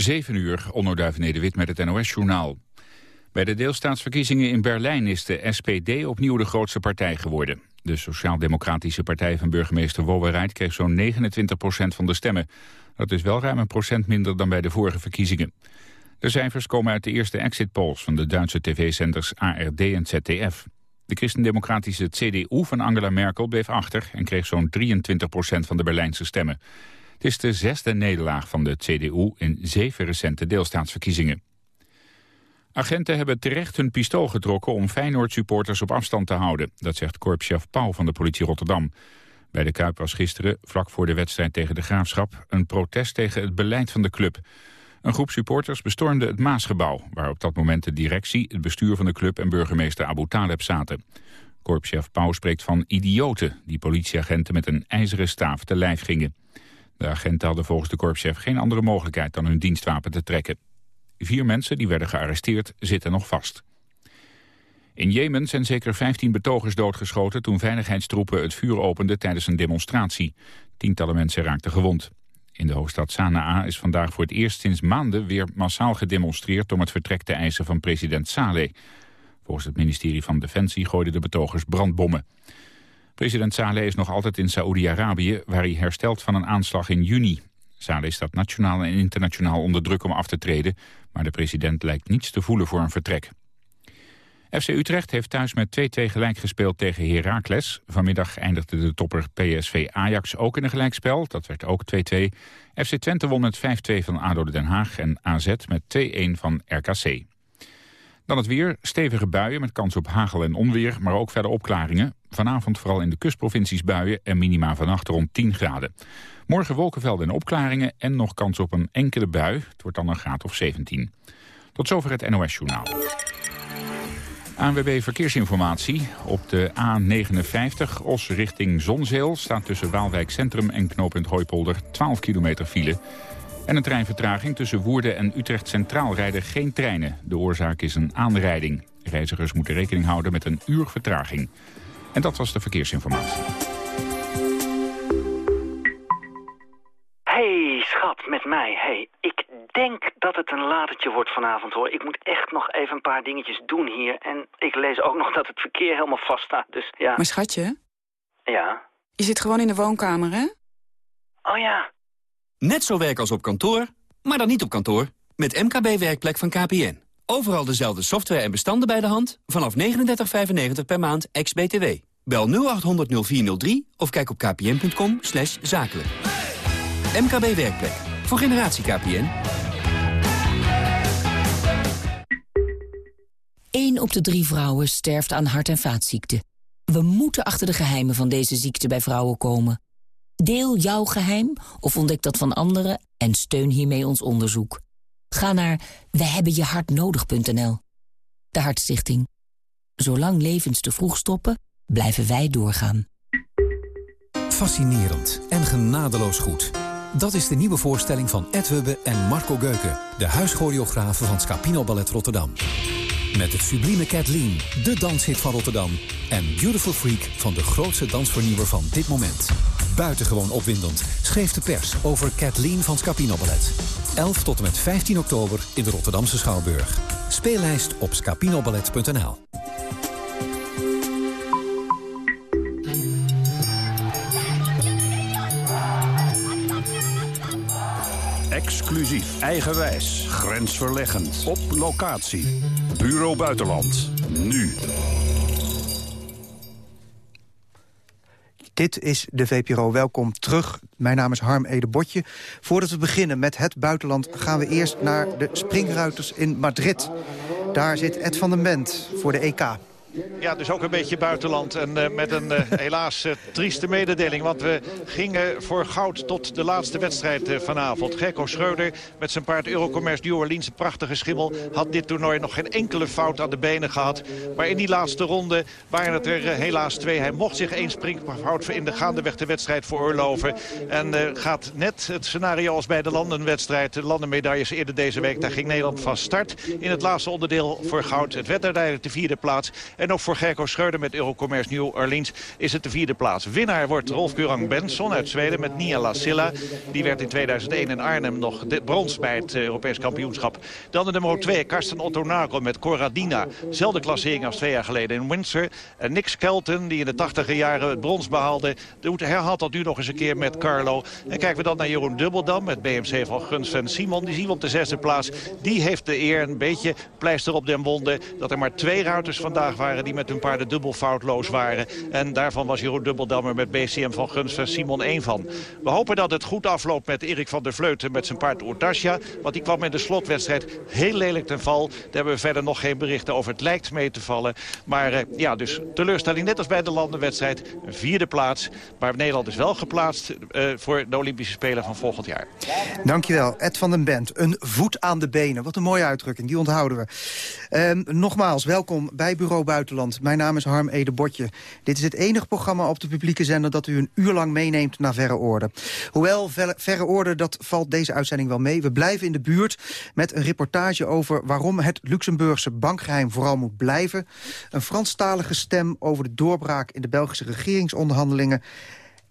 7 uur, Onno Wit met het NOS-journaal. Bij de deelstaatsverkiezingen in Berlijn is de SPD opnieuw de grootste partij geworden. De Sociaal-Democratische Partij van burgemeester Wowereit kreeg zo'n 29% van de stemmen. Dat is wel ruim een procent minder dan bij de vorige verkiezingen. De cijfers komen uit de eerste exit polls van de Duitse tv-zenders ARD en ZDF. De christendemocratische CDU van Angela Merkel bleef achter en kreeg zo'n 23% van de Berlijnse stemmen. Het is de zesde nederlaag van de CDU in zeven recente deelstaatsverkiezingen. Agenten hebben terecht hun pistool getrokken om Feyenoord-supporters op afstand te houden. Dat zegt korpschef Pauw van de politie Rotterdam. Bij de Kuip was gisteren, vlak voor de wedstrijd tegen de Graafschap... een protest tegen het beleid van de club. Een groep supporters bestormde het Maasgebouw... waar op dat moment de directie, het bestuur van de club... en burgemeester Abu Taleb zaten. Korpschef Pauw spreekt van idioten... die politieagenten met een ijzeren staaf te lijf gingen. De agenten hadden volgens de korpschef geen andere mogelijkheid... dan hun dienstwapen te trekken. Vier mensen die werden gearresteerd zitten nog vast. In Jemen zijn zeker 15 betogers doodgeschoten toen veiligheidstroepen het vuur openden tijdens een demonstratie. Tientallen mensen raakten gewond. In de hoofdstad Sanaa is vandaag voor het eerst sinds maanden weer massaal gedemonstreerd om het vertrek te eisen van president Saleh. Volgens het ministerie van Defensie gooiden de betogers brandbommen. President Saleh is nog altijd in Saoedi-Arabië, waar hij herstelt van een aanslag in juni. Saleh staat nationaal en internationaal onder druk om af te treden, maar de president lijkt niets te voelen voor een vertrek. FC Utrecht heeft thuis met 2-2 gelijk gespeeld tegen Heracles. Vanmiddag eindigde de topper PSV Ajax ook in een gelijkspel. Dat werd ook 2-2. FC Twente won met 5-2 van ADO Den Haag en AZ met 2-1 van RKC. Dan het weer, stevige buien met kans op hagel en onweer, maar ook verder opklaringen. Vanavond vooral in de kustprovincies buien en minima vannacht rond 10 graden. Morgen wolkenvelden en opklaringen en nog kans op een enkele bui. Het wordt dan een graad of 17. Tot zover het NOS-journaal. ANWB Verkeersinformatie. Op de A59 Os richting Zonzeel staat tussen Waalwijk Centrum en knooppunt Hooipolder 12 kilometer file. En een treinvertraging tussen Woerden en Utrecht Centraal rijden geen treinen. De oorzaak is een aanrijding. Reizigers moeten rekening houden met een uur vertraging. En dat was de verkeersinformatie. Hey, schat, met mij. Hey, ik denk dat het een latertje wordt vanavond, hoor. Ik moet echt nog even een paar dingetjes doen hier. En ik lees ook nog dat het verkeer helemaal vast staat, dus ja. Maar schatje? Ja? Je zit gewoon in de woonkamer, hè? Oh ja. Net zo werk als op kantoor, maar dan niet op kantoor. Met MKB Werkplek van KPN. Overal dezelfde software en bestanden bij de hand. Vanaf 39,95 per maand, ex-BTW. Bel 0800 0403 of kijk op kpn.com zakelijk. MKB Werkplek. Voor generatie KPN. 1 op de drie vrouwen sterft aan hart- en vaatziekten. We moeten achter de geheimen van deze ziekte bij vrouwen komen. Deel jouw geheim of ontdek dat van anderen en steun hiermee ons onderzoek. Ga naar wehebbenjehartnodig.nl. De Hartstichting. Zolang levens te vroeg stoppen, blijven wij doorgaan. Fascinerend en genadeloos goed. Dat is de nieuwe voorstelling van Ed Hubbe en Marco Geuken... de huischoreografen van Scapino Ballet Rotterdam. Met het sublieme Kathleen, de danshit van Rotterdam... en Beautiful Freak van de grootste dansvernieuwer van dit moment. Buitengewoon opwindend schreef de pers over Kathleen van Scapino Ballet. 11 tot en met 15 oktober in de Rotterdamse Schouwburg. Speellijst op scapinoballet.nl Exclusief, eigenwijs, grensverleggend, op locatie. Bureau Buitenland, nu. Dit is de VPRO. Welkom terug. Mijn naam is Harm Edebotje. Voordat we beginnen met het buitenland... gaan we eerst naar de springruiters in Madrid. Daar zit Ed van den Bent voor de EK. Ja, dus ook een beetje buitenland. En uh, met een uh, helaas uh, trieste mededeling. Want we gingen voor goud tot de laatste wedstrijd vanavond. Gekko Schreuder met zijn paard Eurocommerce New Orleans. Een prachtige schimmel. Had dit toernooi nog geen enkele fout aan de benen gehad. Maar in die laatste ronde waren het er helaas twee. Hij mocht zich één springfout in de gaandeweg de wedstrijd veroorloven. En gaat net het scenario als bij de landenwedstrijd. De landenmedailles eerder deze week. Daar ging Nederland van start in het laatste onderdeel voor goud. Het werd uiteindelijk de vierde plaats. En ook voor Gerco Schreuder met Eurocommerce New Orleans is het de vierde plaats. Winnaar wordt Rolf Kurang Benson uit Zweden met Nia Lassila. Die werd in 2001 in Arnhem nog brons bij het Europees kampioenschap. Dan de nummer 2, Karsten Otto met Corradina. Zelfde klassering als twee jaar geleden in Windsor. En Nick Skelton, die in de 80 jaren het brons behaalde... herhaalt dat nu nog eens een keer met Carlo. En kijken we dan naar Jeroen Dubbeldam met BMC van Guns en Simon. Die zien we op de zesde plaats. Die heeft de eer een beetje pleister op den wonden... dat er maar twee ruiters vandaag waren die met hun paarden dubbel foutloos waren. En daarvan was Jeroen Dubbeldammer met BCM van Guns en Simon één van. We hopen dat het goed afloopt met Erik van der Vleuten met zijn paard Oertasja. Want die kwam in de slotwedstrijd heel lelijk ten val. Daar hebben we verder nog geen berichten over. Het lijkt mee te vallen. Maar uh, ja, dus teleurstelling net als bij de landenwedstrijd. Een vierde plaats. Maar Nederland is wel geplaatst uh, voor de Olympische Spelen van volgend jaar. Dankjewel, Ed van den Bent. Een voet aan de benen. Wat een mooie uitdrukking, die onthouden we. Uh, nogmaals, welkom bij Bureau Buitenland. Mijn naam is Harm Ede Botje. Dit is het enige programma op de publieke zender... dat u een uur lang meeneemt naar Verre Orde. Hoewel Verre Orde, dat valt deze uitzending wel mee. We blijven in de buurt met een reportage over... waarom het Luxemburgse bankgeheim vooral moet blijven. Een Franstalige stem over de doorbraak in de Belgische regeringsonderhandelingen...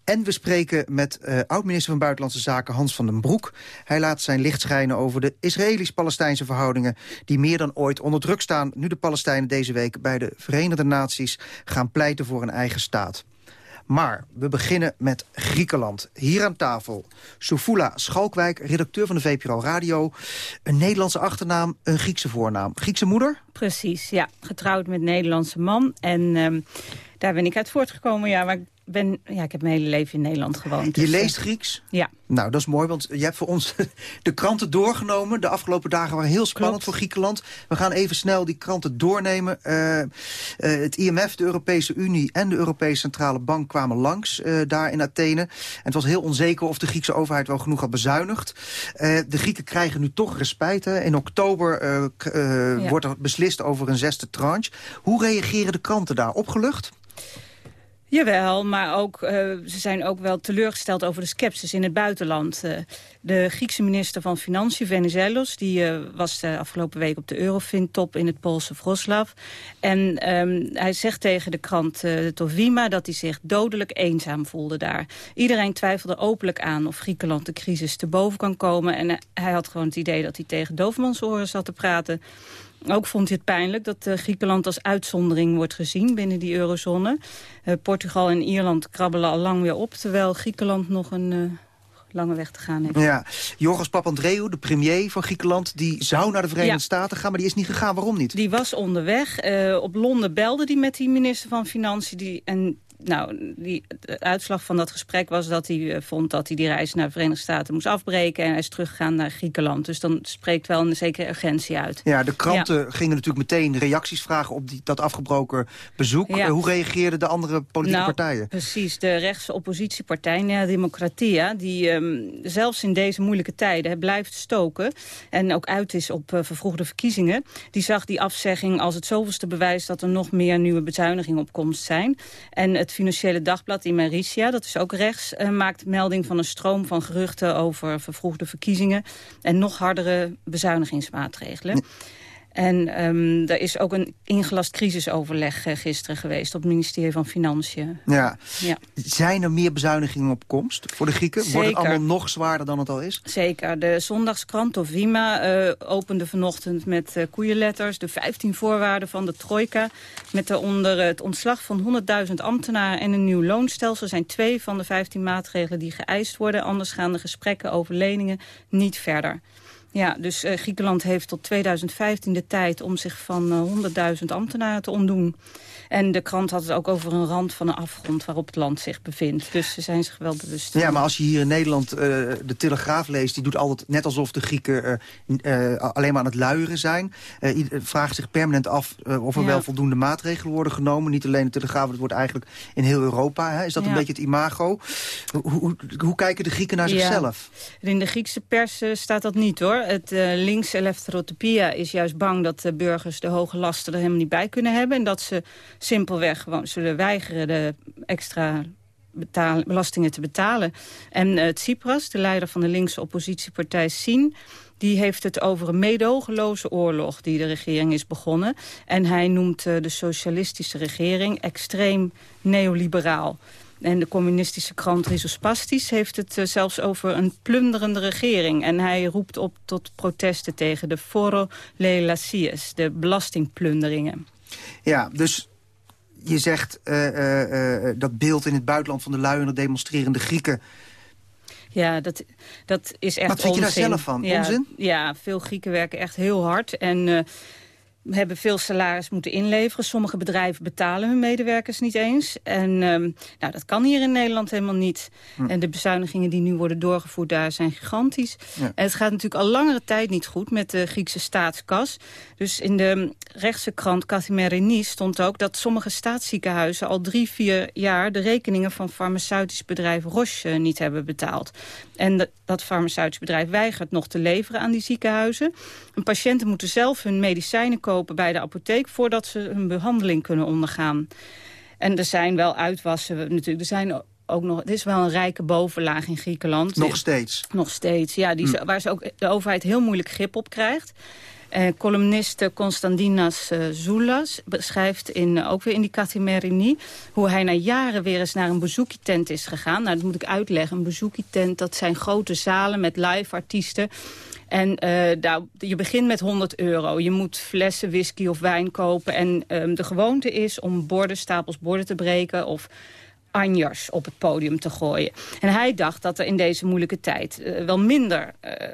En we spreken met uh, oud-minister van Buitenlandse Zaken Hans van den Broek. Hij laat zijn licht schijnen over de Israëlisch-Palestijnse verhoudingen... die meer dan ooit onder druk staan... nu de Palestijnen deze week bij de Verenigde Naties gaan pleiten voor een eigen staat. Maar we beginnen met Griekenland. Hier aan tafel Soufula Schalkwijk, redacteur van de VPRO Radio. Een Nederlandse achternaam, een Griekse voornaam. Griekse moeder? Precies, ja. Getrouwd met Nederlandse man. En um, daar ben ik uit voortgekomen. Ja, maar ben, ja, ik heb mijn hele leven in Nederland gewoond. Je dus, leest Grieks? Ja. Nou, dat is mooi, want je hebt voor ons de kranten doorgenomen. De afgelopen dagen waren heel spannend voor Griekenland. We gaan even snel die kranten doornemen. Uh, uh, het IMF, de Europese Unie en de Europese Centrale Bank kwamen langs uh, daar in Athene. En het was heel onzeker of de Griekse overheid wel genoeg had bezuinigd. de Grieken krijgen nu toch respijt. Hè. In oktober ja. wordt er beslist over een zesde tranche. Hoe reageren de kranten daar? Opgelucht? Jawel, maar ook, uh, ze zijn ook wel teleurgesteld over de sceptisch in het buitenland. Uh, de Griekse minister van Financiën, Venizelos, die uh, was de afgelopen week op de Eurofin-top in het Poolse Wroclaw. En um, hij zegt tegen de krant Tovima dat hij zich dodelijk eenzaam voelde daar. Iedereen twijfelde openlijk aan of Griekenland de crisis te boven kan komen. En hij had gewoon het idee dat hij tegen doofmansoren zat te praten. Ook vond hij het pijnlijk dat uh, Griekenland als uitzondering wordt gezien binnen die eurozone. Uh, Portugal en Ierland krabbelen al lang weer op, terwijl Griekenland nog een... Uh, lange weg te gaan heeft. Ja, Jorgos Papandreou, de premier van Griekenland... die zou naar de Verenigde Staten gaan, maar die is niet gegaan. Waarom niet? Die was onderweg. op Londen belde die met die minister van Financiën... Die, en nou, die, de uitslag van dat gesprek was dat hij eh, vond dat hij die reis naar de Verenigde Staten moest afbreken. En hij is teruggegaan naar Griekenland. Dus dan spreekt wel een zekere urgentie uit. Ja, de kranten gingen natuurlijk meteen reacties vragen op die, dat afgebroken bezoek. Ja. hoe reageerden de andere politieke nou, partijen? Precies, de rechtse oppositiepartij, Nea Democratia, die um, zelfs in deze moeilijke tijden blijft stoken. En ook uit is op uh, vervroegde verkiezingen. Die zag die afzegging als het zoveelste bewijs dat er nog meer nieuwe bezuinigingen op komst zijn. En het het Financiële Dagblad in Maritia, dat is ook rechts, uh, maakt melding van een stroom van geruchten over vervroegde verkiezingen en nog hardere bezuinigingsmaatregelen. En um, er is ook een ingelast crisisoverleg uh, gisteren geweest op het ministerie van Financiën. Ja. ja. Zijn er meer bezuinigingen op komst voor de Grieken? Zeker. Wordt het allemaal nog zwaarder dan het al is? Zeker. De zondagskrant of Vima uh, opende vanochtend met uh, koeienletters de 15 voorwaarden van de trojka. Met daaronder het ontslag van 100.000 ambtenaren en een nieuw loonstelsel zijn twee van de 15 maatregelen die geëist worden. Anders gaan de gesprekken over leningen niet verder. Ja, dus uh, Griekenland heeft tot 2015 de tijd om zich van uh, 100.000 ambtenaren te ontdoen. En de krant had het ook over een rand van een afgrond waarop het land zich bevindt. Dus ze zijn zich wel bewust. Ja, maar als je hier in Nederland uh, de Telegraaf leest... die doet altijd net alsof de Grieken uh, alleen maar aan het luieren zijn. vraagt zich permanent af of er ja. wel voldoende maatregelen worden genomen. Niet alleen de Telegraaf, het wordt eigenlijk in heel Europa. Hè? Is dat ja. een beetje het imago? Hoe, hoe, hoe, kijken de Grieken naar zichzelf? In de Griekse pers staat dat niet, hoor. Het linkse Eleftherotypia is juist bang dat de burgers de hoge lasten er helemaal niet bij kunnen hebben. En dat ze simpelweg gewoon zullen weigeren de extra belastingen te betalen. En uh, Tsipras, de leider van de linkse oppositiepartij SIN die heeft het over een meedogenloze oorlog die de regering is begonnen. En hij noemt uh, de socialistische regering extreem neoliberaal. En de communistische krant Rizospastisch heeft het uh, zelfs over een plunderende regering. En hij roept op tot protesten tegen de foro leelacies, de belastingplunderingen. Ja, dus je zegt uh, uh, dat beeld in het buitenland van de luiende demonstrerende Grieken... Ja, dat, dat is echt Wat vind onzin. je daar zelf van? Ja, Onzin? Ja, veel Grieken werken echt heel hard. En hebben veel salaris moeten inleveren. Sommige bedrijven betalen hun medewerkers niet eens. En um, nou, dat kan hier in Nederland helemaal niet. Hm. En de bezuinigingen die nu worden doorgevoerd daar zijn gigantisch. Ja. En het gaat natuurlijk al langere tijd niet goed met de Griekse staatskas. Dus in de rechtse krant Kathimerini stond ook dat sommige staatsziekenhuizen al drie, vier jaar de rekeningen van farmaceutisch bedrijf Roche niet hebben betaald. En dat, dat farmaceutisch bedrijf weigert nog te leveren aan die ziekenhuizen. En patiënten moeten zelf hun medicijnen kopen bij de apotheek... voordat ze hun behandeling kunnen ondergaan. En er zijn wel uitwassen natuurlijk. Er zijn ook nog, het is wel een rijke bovenlaag in Griekenland. Nog steeds? Nog steeds, ja. Die, hm. Waar ze ook de overheid heel moeilijk grip op krijgt. Uh, columniste Constantinas uh, Zoulas beschrijft in, uh, ook weer in die Kathimerini... hoe hij na jaren weer eens naar een bezoekietent is gegaan. Nou, dat moet ik uitleggen. Een bezoekietent, dat zijn grote zalen met live artiesten... En nou, je begint met 100 euro. Je moet flessen whisky of wijn kopen. En um, de gewoonte is om borden, stapels borden te breken... of anjers op het podium te gooien. En hij dacht dat er in deze moeilijke tijd wel minder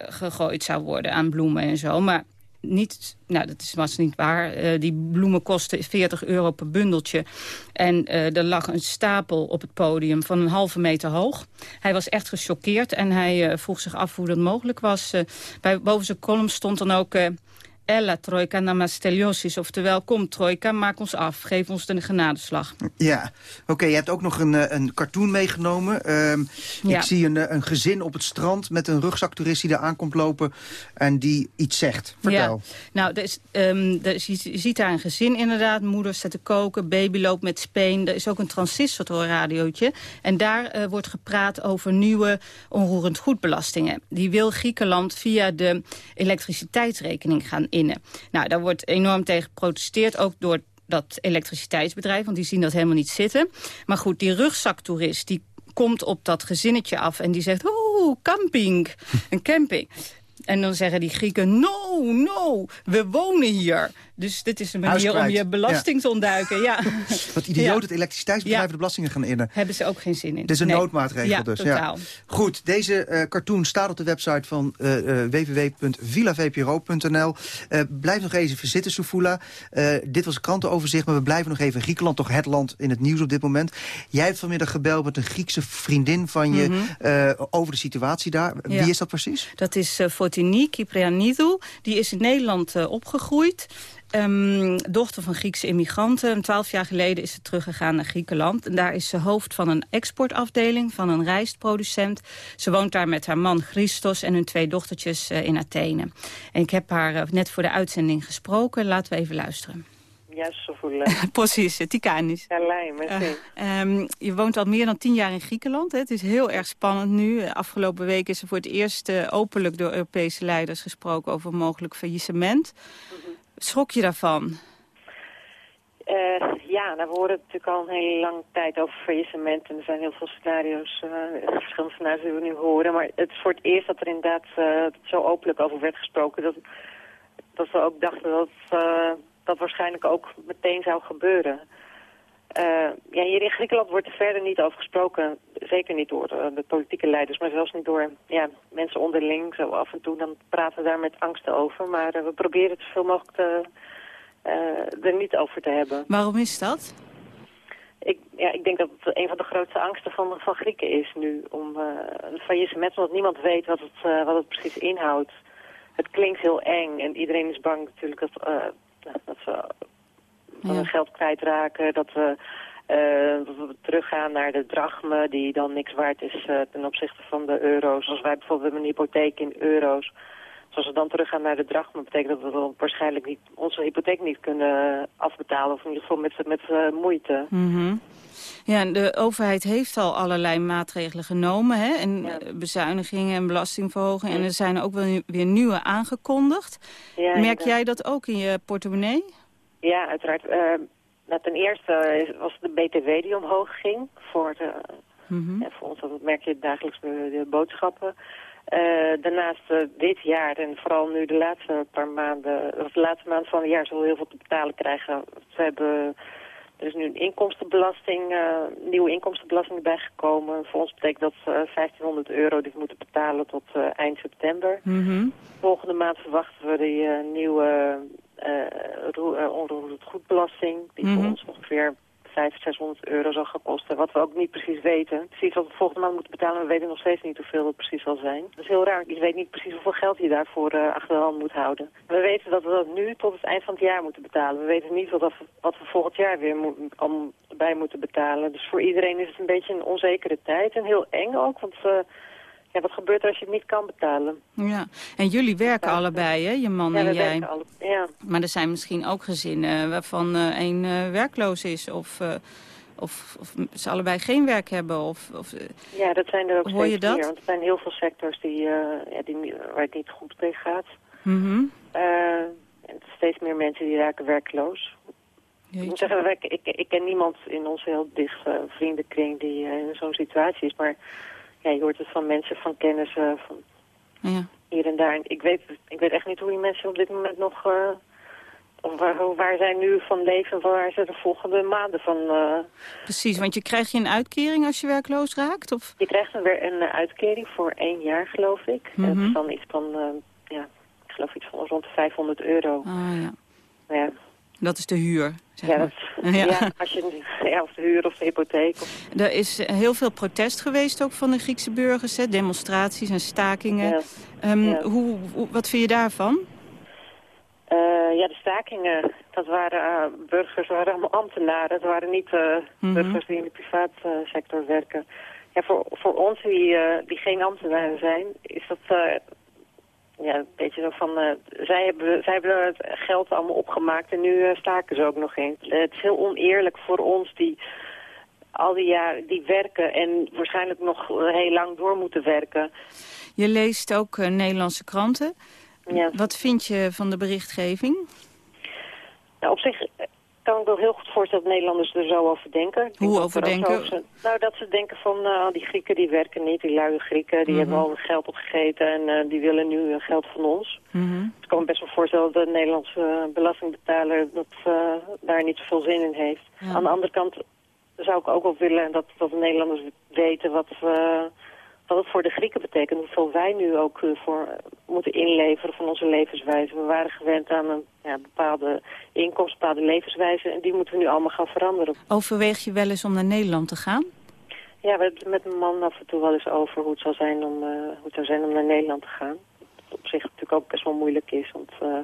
gegooid zou worden aan bloemen en zo. Maar niet, nou, dat was niet waar. Uh, die bloemen kosten 40 euro per bundeltje. En uh, er lag een stapel op het podium van een halve meter hoog. Hij was echt gechoqueerd en hij uh, vroeg zich af hoe dat mogelijk was. bij, boven zijn column stond dan ook... Ella Trojka namasteliosis. Oftewel, kom Trojka, maak ons af. Geef ons de genadeslag. Ja, oké. Okay, je hebt ook nog een, een cartoon meegenomen. Um, ja. Ik zie een, een gezin op het strand met een rugzaktoerist die daar aankomt lopen... en die iets zegt. Vertel. Ja. Nou, er is, um, er is, je ziet daar een gezin inderdaad. Moeder staat te koken, baby loopt met speen. Er is ook een transistorradiootje. En daar uh, wordt gepraat over nieuwe onroerend goedbelastingen. Die wil Griekenland via de elektriciteitsrekening gaan innen. Nou, daar wordt enorm tegen geprotesteerd, ook door dat elektriciteitsbedrijf, want die zien dat helemaal niet zitten. Maar goed, die rugzaktoerist, die komt op dat gezinnetje af en die zegt... oh, camping, een camping. En dan zeggen die Grieken, no, no, we wonen hier. Dus dit is een manier om je belasting ja. te ontduiken. Ja. Wat idioot elektriciteitsbedrijf ja. de belastingen gaan innen. Hebben ze ook geen zin in. Dit is een nee. noodmaatregel ja, dus. Totaal. Goed, deze uh, cartoon staat op de website van uh, uh, www.villavpro.nl. Uh, blijf nog even zitten, Soufula. Uh, dit was een krantenoverzicht, maar we blijven nog even in Griekenland. Toch het land in het nieuws op dit moment. Jij hebt vanmiddag gebeld met een Griekse vriendin van je... Mm -hmm. over de situatie daar. Wie is dat precies? Dat is Fotini Kyprianidou. Die is in Nederland opgegroeid. Ehm, dochter van Griekse immigranten. Twaalf jaar geleden is ze teruggegaan naar Griekenland. En daar is ze hoofd van een exportafdeling van een rijstproducent. Ze woont daar met haar man Christos en hun twee dochtertjes eh, in Athene. En ik heb haar eh, net voor de uitzending gesproken. Laten we even luisteren. Ja, zo voelen. Precies, eh, Tikanis. Ja, lijn, ehm, Je woont al meer dan tien jaar in Griekenland. Hè? Het is heel erg spannend nu. Afgelopen week is er voor het eerst openlijk door Europese leiders gesproken over mogelijk faillissement. Mhm. Schrok je daarvan? Uh, ja, we horen natuurlijk al een hele lange tijd over faillissement. En er zijn heel veel scenario's, uh, verschillende scenario's die we nu horen. Maar het is voor het eerst dat er inderdaad uh, zo openlijk over werd gesproken. Dat, dat we ook dachten dat dat waarschijnlijk ook meteen zou gebeuren. Ja, hier in Griekenland wordt er verder niet over gesproken. Zeker niet door de, de politieke leiders, maar zelfs niet door ja, mensen onderling. Zo af en toe dan praten we daar met angsten over. Maar we proberen het zoveel mogelijk te uh, er niet over te hebben. Waarom is dat? Ik, ja, ik denk dat het een van de grootste angsten van, van Grieken is nu. Om een faillissement, omdat niemand weet wat het, wat het precies inhoudt. Het klinkt heel eng en iedereen is bang natuurlijk dat, dat ze ja. hun geld kwijtraken. Dat we, dat we teruggaan naar de drachme die dan niks waard is ten opzichte van de euro's. Als wij bijvoorbeeld hebben een hypotheek in euro's als we dan teruggaan naar de drachma, betekent dat we dan waarschijnlijk niet, onze hypotheek niet kunnen afbetalen. Of in ieder geval met, met uh, moeite. Mm Ja, en de overheid heeft al allerlei maatregelen genomen. Hè? En Ja. eh, bezuinigingen en belastingverhogingen. En er zijn ook wel weer nieuwe aangekondigd. Ja, Merk jij dat ook in je portemonnee? Ja, uiteraard. Eh, nou, ten eerste was het de BTW die omhoog ging. Voor, de, Mhm. ja, voor ons, dat merk je dagelijks bij de boodschappen. Eh, daarnaast eh, dit jaar en vooral nu de laatste paar maanden, of de laatste maand van het jaar zullen we heel veel te betalen krijgen. We hebben, er is nu een inkomstenbelasting, eh, nieuwe inkomstenbelasting erbij gekomen. Voor ons betekent dat eh 1500 euro die we moeten betalen tot eh, eind september. Mhm. Volgende maand verwachten we die eh, nieuwe eh eh, onroerend goedbelasting. Die voor Mhm. ons ongeveer 500, 600 euro zal gaan kosten. Wat we ook niet precies weten. Precies wat we volgende maand moeten betalen. We weten nog steeds niet hoeveel dat precies zal zijn. Dat is heel raar. Je weet niet precies hoeveel geld je daarvoor eh, achter de hand moet houden. We weten dat we dat nu tot het eind van het jaar moeten betalen. We weten niet wat, dat, wat we volgend jaar weer moet, al bij moeten betalen. Dus voor iedereen is het een beetje een onzekere tijd. En heel eng ook. Want eh, ja, wat gebeurt er als je het niet kan betalen? Ja. En jullie werken allebei, hè? Je man Ja, en jij. werken alle, ja. Maar er zijn misschien ook gezinnen waarvan eh één eh, werkloos is... of, eh, of, of ze allebei geen werk hebben. Of, of, eh, Ja, dat zijn er ook Hoor je dat? meer. Want er zijn heel veel sectors die, eh, ja, die, waar het niet goed mee gaat. Eh, en steeds meer mensen die raken werkloos. Ik moet zeggen, ik, ik ken niemand in onze heel dichte vriendenkring die eh, in zo'n situatie is. Maar ja, je hoort het van mensen, van kennissen, van Ja. hier en daar. Ik weet, ik weet echt niet hoe die mensen op dit moment nog... eh, of waar, waar zij nu van leven, waar ze de volgende maanden van... eh, Precies, want je krijg je een uitkering als je werkloos raakt? Of? Je krijgt dan weer een eh, uitkering voor één jaar, geloof ik. Dat Mhm. is dan iets van, ja, ik geloof iets van rond de 500 euro. Ah, ja. Ja, Dat is de huur, zeg ja, maar. dat, Ja. ja. als je, ja, of de huur of de hypotheek. Of, Er is heel veel protest geweest ook van de Griekse burgers. Hè? Demonstraties en stakingen. Ehm, hoe, hoe- wat vind je daarvan? Eh, ja, de stakingen, dat waren eh, burgers, dat waren allemaal ambtenaren. Dat waren niet Mhm. burgers die in de privaatsector werken. Ja, voor, voor ons die, die geen ambtenaren zijn, is dat ja, een beetje zo van... eh, zij, hebben, zij hebben het geld allemaal opgemaakt en nu eh, staken ze ook nog eens. Eh, het is heel oneerlijk voor ons die al die jaren die werken en waarschijnlijk nog heel lang door moeten werken. Je leest ook Nederlandse kranten. Ja. Wat vind je van de berichtgeving? Nou, op zich kan ik wel heel goed voorstellen dat Nederlanders er zo over denken. Hoe over er denken? over nou, dat ze denken van, eh, die Grieken die werken niet, die luie Grieken, die Mhm. hebben al hun geld opgegeten en eh, die willen nu geld van ons. Mhm. Ik kan me best wel voorstellen dat de Nederlandse eh, belastingbetaler dat, daar niet zoveel zin in heeft. Ja. Aan de andere kant zou ik ook wel willen dat, dat de Nederlanders weten wat, eh, wat het voor de Grieken betekent. Hoeveel wij nu ook eh, voor moeten inleveren van onze levenswijze. We waren gewend aan een ja, bepaalde inkomst, bepaalde levenswijze. En die moeten we nu allemaal gaan veranderen. Overweeg je wel eens om naar Nederland te gaan? Ja, we hebben het met mijn man af en toe wel eens over hoe het zou zijn om, eh, hoe het zou zijn om naar Nederland te gaan. Wat op zich natuurlijk ook best wel moeilijk is, want eh,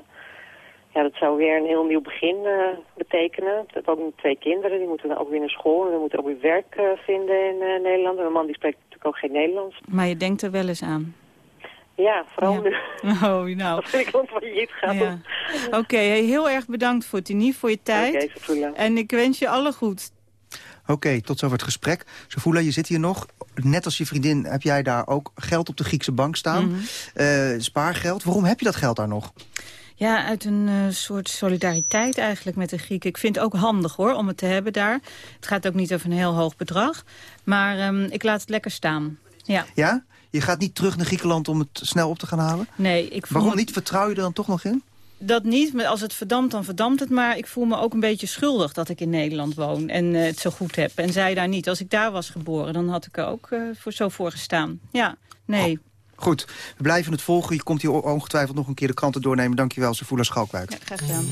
ja, dat zou weer een heel nieuw begin eh, betekenen. Heb ook twee kinderen, die moeten dan ook weer naar school en we moeten ook weer werk eh, vinden in eh, Nederland. En mijn man die spreekt natuurlijk ook geen Nederlands. Maar je denkt er wel eens aan. Ja, vooral Ja. nu. Oh, nou. Als ik land failliet gaat. Ja. Oké, hey, heel erg bedankt voor Tini, voor je tijd. Oké, Safula. En ik wens je alle goed. Oké, tot zover het gesprek. Sofula, je zit hier nog. Net als je vriendin heb jij daar ook geld op de Griekse bank staan. Mhm. Eh, spaargeld. Waarom heb je dat geld daar nog? Ja, uit een eh, soort solidariteit eigenlijk met de Grieken. Ik vind het ook handig hoor, om het te hebben daar. Het gaat ook niet over een heel hoog bedrag. Maar ehm, ik laat het lekker staan. Ja, Ja? Je gaat niet terug naar Griekenland om het snel op te gaan halen? nee. Ik voel Waarom niet? Vertrouw je er dan toch nog in? Dat niet, maar als het verdampt, dan verdampt het. Maar ik voel me ook een beetje schuldig dat ik in Nederland woon en eh, het zo goed heb. En zij daar niet. Als ik daar was geboren, dan had ik er ook eh, voor, zo voor gestaan. Ja, nee. Goed, we blijven het volgen. Je komt hier ongetwijfeld nog een keer de kranten doornemen. Dankjewel, Sofula Schalkwijk. Graag gedaan.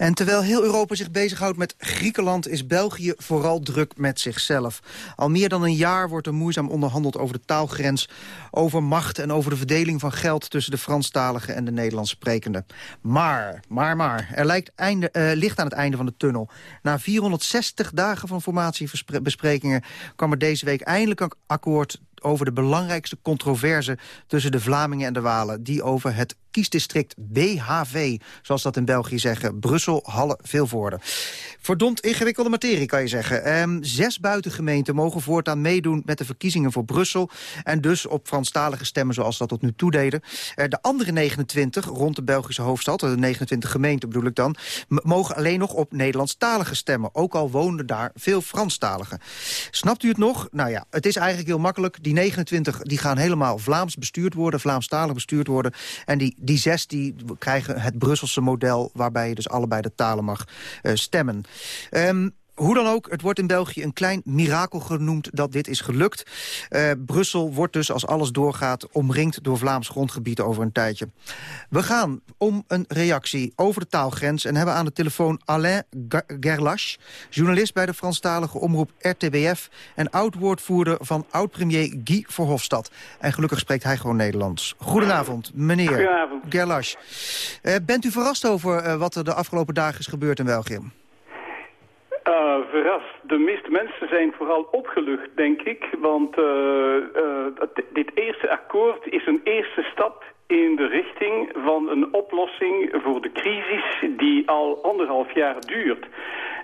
En terwijl heel Europa zich bezighoudt met Griekenland... is België vooral druk met zichzelf. Al meer dan een jaar wordt er moeizaam onderhandeld over de taalgrens... over macht en over de verdeling van geld... tussen de Franstaligen en de Nederlands sprekenden. Maar, maar, maar, er lijkt uh, licht aan het einde van de tunnel. Na 460 dagen van formatiebesprekingen... kwam er deze week eindelijk een akkoord over de belangrijkste controverse tussen de Vlamingen en de Walen. Die over het kiesdistrict BHV, zoals dat in België zeggen. Brussel, Halle, Vilvoorde. Verdomd ingewikkelde materie, kan je zeggen. Ehm, zes buitengemeenten mogen voortaan meedoen met de verkiezingen voor Brussel. En dus op Franstalige stemmen zoals dat tot nu toe deden. Uh, de andere 29, rond de Belgische hoofdstad, de 29 gemeenten bedoel ik dan... mogen alleen nog op Nederlandstalige stemmen. Ook al woonden daar veel Franstaligen. Snapt u het nog? Nou ja, het is eigenlijk heel makkelijk. Die 29 die gaan helemaal Vlaams bestuurd worden, Vlaamstalig bestuurd worden. En die die zes die krijgen het Brusselse model... waarbij je dus allebei de talen mag uh, stemmen. Um, hoe dan ook, het wordt in België een klein mirakel genoemd dat dit is gelukt. Uh, Brussel wordt dus, als alles doorgaat, omringd door Vlaams grondgebied over een tijdje. We gaan om een reactie over de taalgrens en hebben aan de telefoon Alain Gerlache, journalist bij de Franstalige omroep RTBF en oud-woordvoerder van oud-premier Guy Verhofstadt. En gelukkig spreekt hij gewoon Nederlands. Goedenavond, meneer Goedenavond. Gerlache. Uh, bent u verrast over uh, wat er de afgelopen dagen is gebeurd in België? Verrast. De meeste mensen zijn vooral opgelucht, denk ik. Want uh, uh, dit eerste akkoord is een eerste stap in de richting van een oplossing voor de crisis die al anderhalf jaar duurt.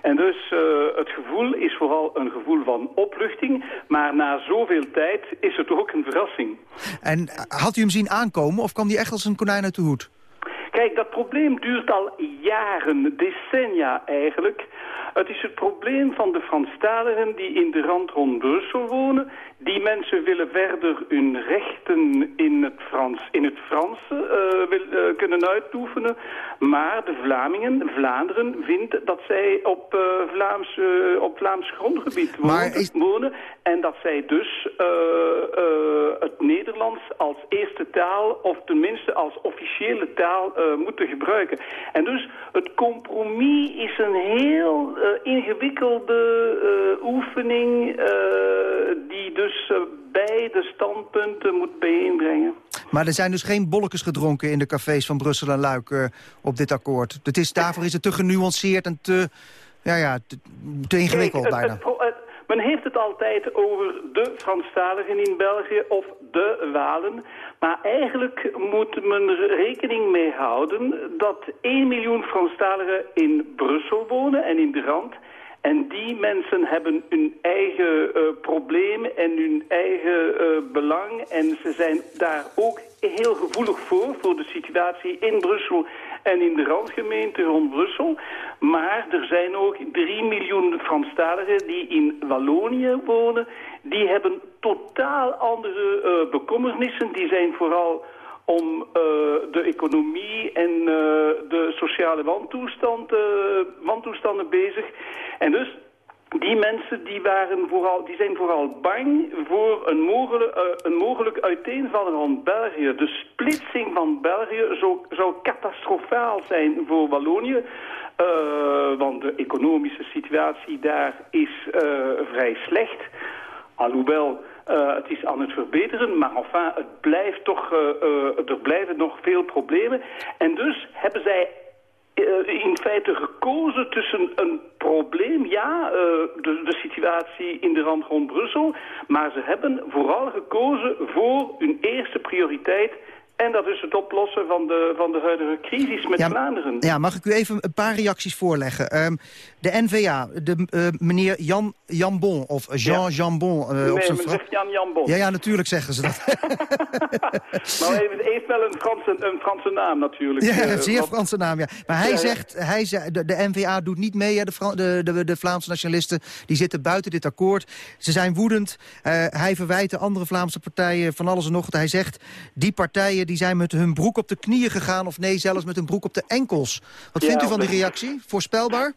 En dus uh, het gevoel is vooral een gevoel van opluchting, maar na zoveel tijd is het ook een verrassing. En had u hem zien aankomen of kwam hij echt als een konijn uit de hoed? Kijk, dat probleem duurt al jaren, decennia eigenlijk. Het is het probleem van de Franstaligen die in de rand rond Brussel wonen. Die mensen willen verder hun rechten in het Frans, in het Frans uh, wil, uh, kunnen uitoefenen. Maar de Vlamingen, Vlaanderen, vindt dat zij op, uh, Vlaams, op Vlaams grondgebied wonen, is... wonen. En dat zij dus het Nederlands als eerste taal, of tenminste als officiële taal, moeten gebruiken. En dus het compromis is een heel ingewikkelde oefening die dus dus beide standpunten moet bijeenbrengen. Maar er zijn dus geen bolletjes gedronken in de cafés van Brussel en Luik uh, op dit akkoord. Het is, daarvoor is het te genuanceerd en te, ja, ja, te, te ingewikkeld Kijk, het, bijna. Het, men heeft het altijd over de Franstaligen in België of de Walen. Maar eigenlijk moet men er rekening mee houden dat 1 miljoen Franstaligen in Brussel wonen en in de rand... En die mensen hebben hun eigen uh, problemen en hun eigen uh, belang. En ze zijn daar ook heel gevoelig voor, voor de situatie in Brussel en in de randgemeente rond Brussel. Maar er zijn ook 3 miljoen Franstaligen die in Wallonië wonen. Die hebben totaal andere uh, bekommernissen. Die zijn vooral om uh, de economie en uh, de sociale wantoestand, uh, wantoestanden bezig. En dus die mensen die waren vooral, die zijn vooral bang voor een mogelijk, een mogelijk uiteenvallen van België. De splitsing van België zou, zou catastrofaal zijn voor Wallonië. want de economische situatie daar is vrij slecht. Alhoewel uh, het is aan het verbeteren, maar enfin, het blijft toch, uh, uh, er blijven nog veel problemen. En dus hebben zij in feite gekozen tussen een probleem, ja, de, de, situatie in de rand rond Brussel, maar ze hebben vooral gekozen voor hun eerste prioriteit en dat is het oplossen van de, van de huidige crisis met Vlaanderen. Ja, mag ik u even een paar reacties voorleggen? Um, de NVA, de, uh, meneer Jan Jambon, of Jean ja. Jambon. Uh, nee, op zijn men zegt Jan Jambon. Ja, ja, natuurlijk zeggen ze dat. maar hij heeft wel een Franse, een Franse naam natuurlijk. Ja, een zeer. Franse naam, ja. Maar hij ja, zegt, hij zegt de, de NVA doet niet mee, de, de, de, de Vlaamse nationalisten. Die zitten buiten dit akkoord. Ze zijn woedend. Hij verwijt de andere Vlaamse partijen van alles en nog wat. Hij zegt, die partijen die zijn met hun broek op de knieën gegaan... of nee, zelfs met hun broek op de enkels. Wat vindt u van die reactie? Voorspelbaar?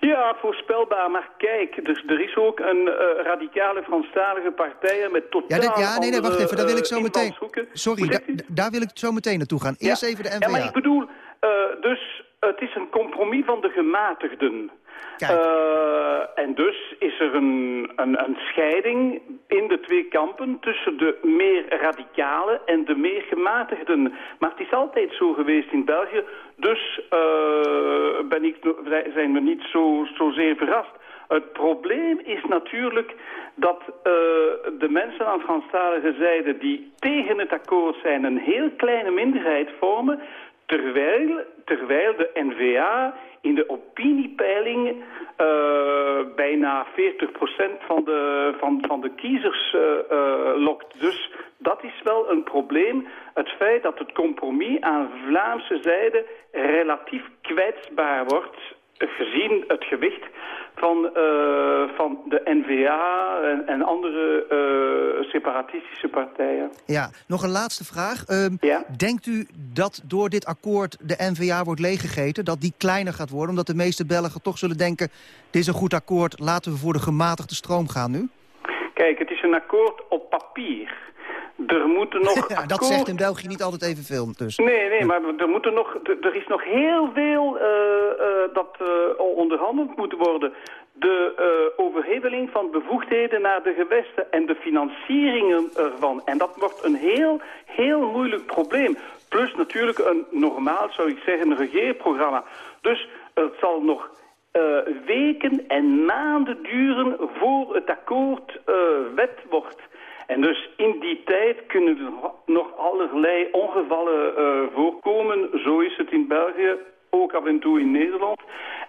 Ja, voorspelbaar. Maar kijk, dus er is ook een uh, radicale Franstalige partij met totaal ja, dit, ja, nee, nee, wacht even. Daar wil ik zo meteen... Sorry, da, daar wil ik zo meteen naartoe gaan. Eerst ja. even de NVA. Ja, maar ik bedoel, uh, dus het is een compromis van de gematigden. Uh, en dus is er een, een, een, scheiding in de twee kampen tussen de meer radicale en de meer gematigden. Maar het is altijd zo geweest in België, dus uh, ben ik, zijn we niet zo, zozeer verrast. Het probleem is natuurlijk dat uh, de mensen aan Franstalige zijde die tegen het akkoord zijn een heel kleine minderheid vormen, terwijl, terwijl de N-VA in de opiniepeiling uh, bijna 40% van de, van, van de kiezers uh, lokt. Dus dat is wel een probleem. Het feit dat het compromis aan Vlaamse zijde relatief kwetsbaar wordt gezien het gewicht van, uh, van de N-VA en, en andere uh, separatistische partijen. Ja, nog een laatste vraag. Ja? Denkt u dat door dit akkoord de N-VA wordt leeggegeten, dat die kleiner gaat worden, omdat de meeste Belgen toch zullen denken, dit is een goed akkoord, laten we voor de gematigde stroom gaan nu? Kijk, het is een akkoord op papier. Er moeten nog ja, dat zegt in België niet altijd evenveel. Dus. Nee, nee, maar er, moeten nog, er is nog heel veel uh, uh, dat uh, onderhandeld moet worden. De overheveling van bevoegdheden naar de gewesten en de financieringen ervan. En dat wordt een heel, heel moeilijk probleem. Plus natuurlijk een normaal, zou ik zeggen, regeerprogramma. Dus het zal nog weken en maanden duren voor het akkoord wet wordt. En dus in die tijd kunnen nog allerlei ongevallen uh, voorkomen. Zo is het in België, ook af en toe in Nederland.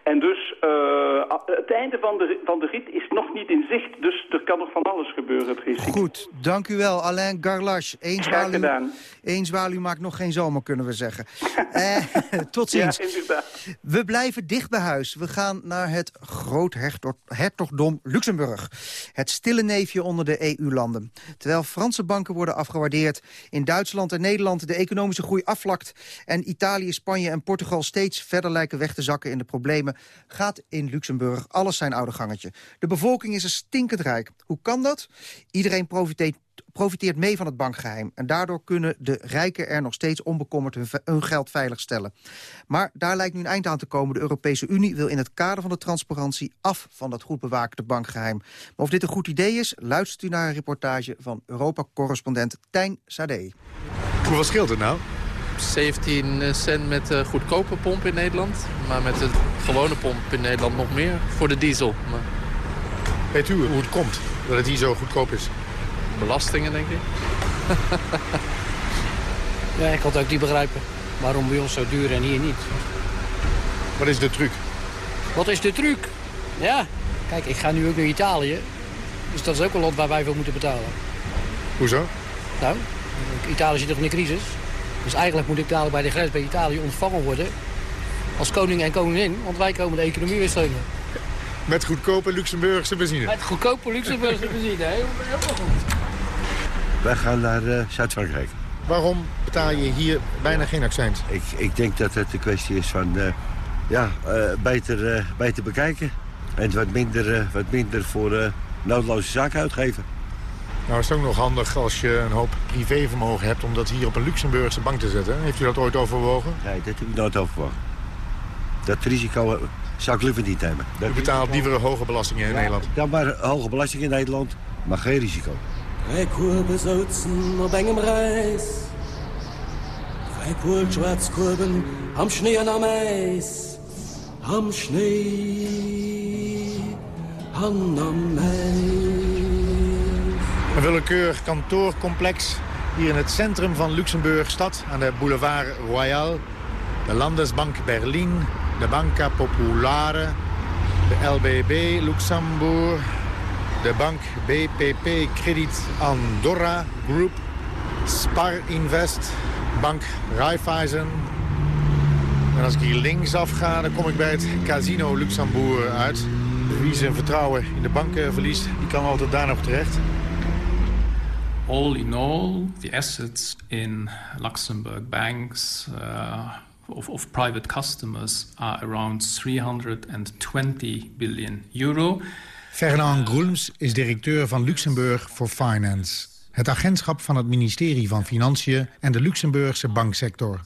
En dus uh, het einde van de, van de rit is nog niet in zicht. Dus er kan nog van alles gebeuren, precies. Goed, dank u wel. Alain Garlache. Zwaluw, Eén zwaluw maakt nog geen zomer, kunnen we zeggen. eh, tot ziens. Ja, we blijven dicht bij huis. We gaan naar het groothertogdom Luxemburg. Het stille neefje onder de EU-landen. Terwijl Franse banken worden afgewaardeerd... in Duitsland en Nederland de economische groei afvlakt... en Italië, Spanje en Portugal steeds verder lijken weg te zakken in de problemen gaat in Luxemburg alles zijn oude gangetje. De bevolking is er stinkend rijk. Hoe kan dat? Iedereen profiteert profiteert mee van het bankgeheim. En daardoor kunnen de rijken er nog steeds onbekommerd hun, hun, geld veilig stellen. Maar daar lijkt nu een eind aan te komen. De Europese Unie wil in het kader van de transparantie af van dat goed bewaakte bankgeheim. Maar of dit een goed idee is, luistert u naar een reportage van Europa-correspondent Tijn Sade. Hoeveel scheelt het nou? 17 cent met de goedkope pomp in Nederland. Maar met de gewone pomp in Nederland nog meer voor de diesel. Maar... Weet u hoe het komt dat het hier zo goedkoop is? Belastingen, denk ik. ja, ik kan het ook niet begrijpen. Waarom bij ons zo duur en hier niet? Wat is de truc? Wat is de truc? Ja, kijk, ik ga nu ook naar Italië. Dus dat is ook een land waar wij veel moeten betalen. Hoezo? Nou, Italië zit toch in een crisis. Dus eigenlijk moet ik dadelijk bij de grens bij Italië ontvangen worden als koning en koningin. Want wij komen de economie weer steunen. Met goedkope Luxemburgse benzine? Met goedkope Luxemburgse benzine, helemaal goed. Wij gaan naar uh, Zuid-Frankrijk. Waarom betaal je hier bijna geen accent? Ik, ik denk dat het een kwestie is van uh, ja, uh, beter, beter bekijken. En wat minder, wat minder voor noodloze zaken uitgeven. Nou is het ook nog handig als je een hoop privévermogen hebt... om dat hier op een Luxemburgse bank te zetten. Heeft u dat ooit overwogen? Nee, dat heb ik nooit overwogen. Dat risico zou ik liever niet nemen. Dat u betaalt liever hoge belastingen in ja, Nederland? Dan maar hoge belastingen in Nederland, maar geen risico. Drei sauzen op engem reis. Drei Kohlschwarzkurben am Schnee en am ijs. Am Schnee, an am ijs. Een willekeurig kantoorcomplex hier in het centrum van Luxemburg-stad... aan de boulevard Royal. De Landesbank Berlin, de Banca Populare, de LBB Luxembourg... de bank BPP Credit Andorra Group... Spar Invest, Bank Raiffeisen... En als ik hier linksaf ga, dan kom ik bij het Casino Luxembourg uit. Wie zijn vertrouwen in de banken verliest, die kan altijd daar nog terecht all in all, the assets in Luxembourg banks uh, of, of, private customers are around 320 billion euro. Fernand Groelms is directeur van Luxemburg for Finance. Het agentschap van het ministerie van Financiën en de Luxemburgse banksector.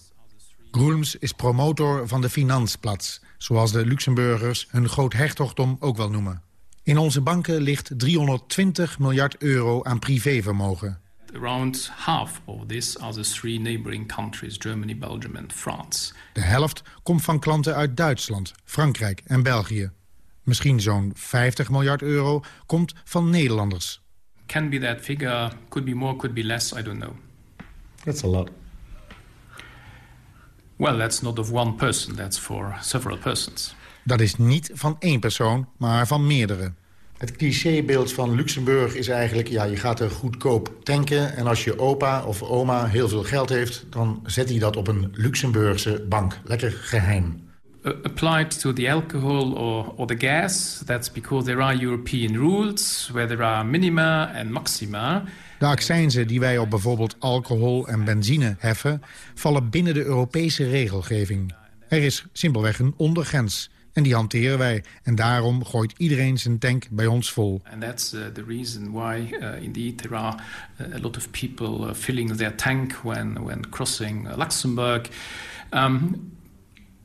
Groelms is promotor van de Finansplatz, zoals de Luxemburgers hun groothertogdom ook wel noemen. In onze banken ligt 320 miljard euro aan privévermogen. Around half of this are the three neighboring countries, Germany, Belgium and France. De helft komt van klanten uit Duitsland, Frankrijk en België. Misschien zo'n 50 miljard euro komt van Nederlanders. Can be that figure, could be more, could be less, I don't know. That's a lot. Well, that's not of one person, that's for several persons. Dat is niet van één persoon, maar van meerdere. Het clichébeeld van Luxemburg is eigenlijk... ja, je gaat er goedkoop tanken... en als je opa of oma heel veel geld heeft... dan zet hij dat op een Luxemburgse bank. Lekker geheim. Uh, applied to the alcohol or, or the gas, that's because there are European rules... where there are minima and maxima... De accijnzen die wij op bijvoorbeeld alcohol en benzine heffen... vallen binnen de Europese regelgeving. Er is simpelweg een ondergrens. En die hanteren wij. En daarom gooit iedereen zijn tank bij ons vol. And that's uh, the reason why uh, indeed there are uh, a lot of people uh, filling their tank when, when crossing uh, Luxembourg. Um,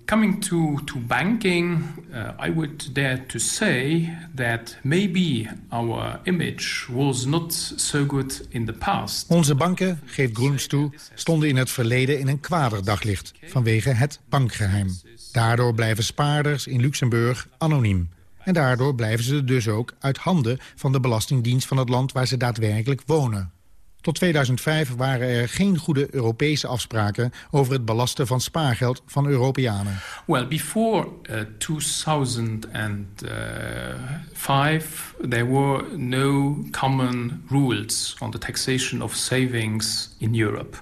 Coming to, to banking, uh, I would dare to say that maybe our image was not so good in the past. Onze banken, geeft Groens toe, stonden in het verleden in een kwader daglicht vanwege het bankgeheim. Daardoor blijven spaarders in Luxemburg anoniem. En daardoor blijven ze dus ook uit handen van de Belastingdienst van het land waar ze daadwerkelijk wonen. Tot 2005 waren er geen goede Europese afspraken over het belasten van spaargeld van Europeanen. Well, before uh, 2005 there were no common rules on the taxation of savings in Europe.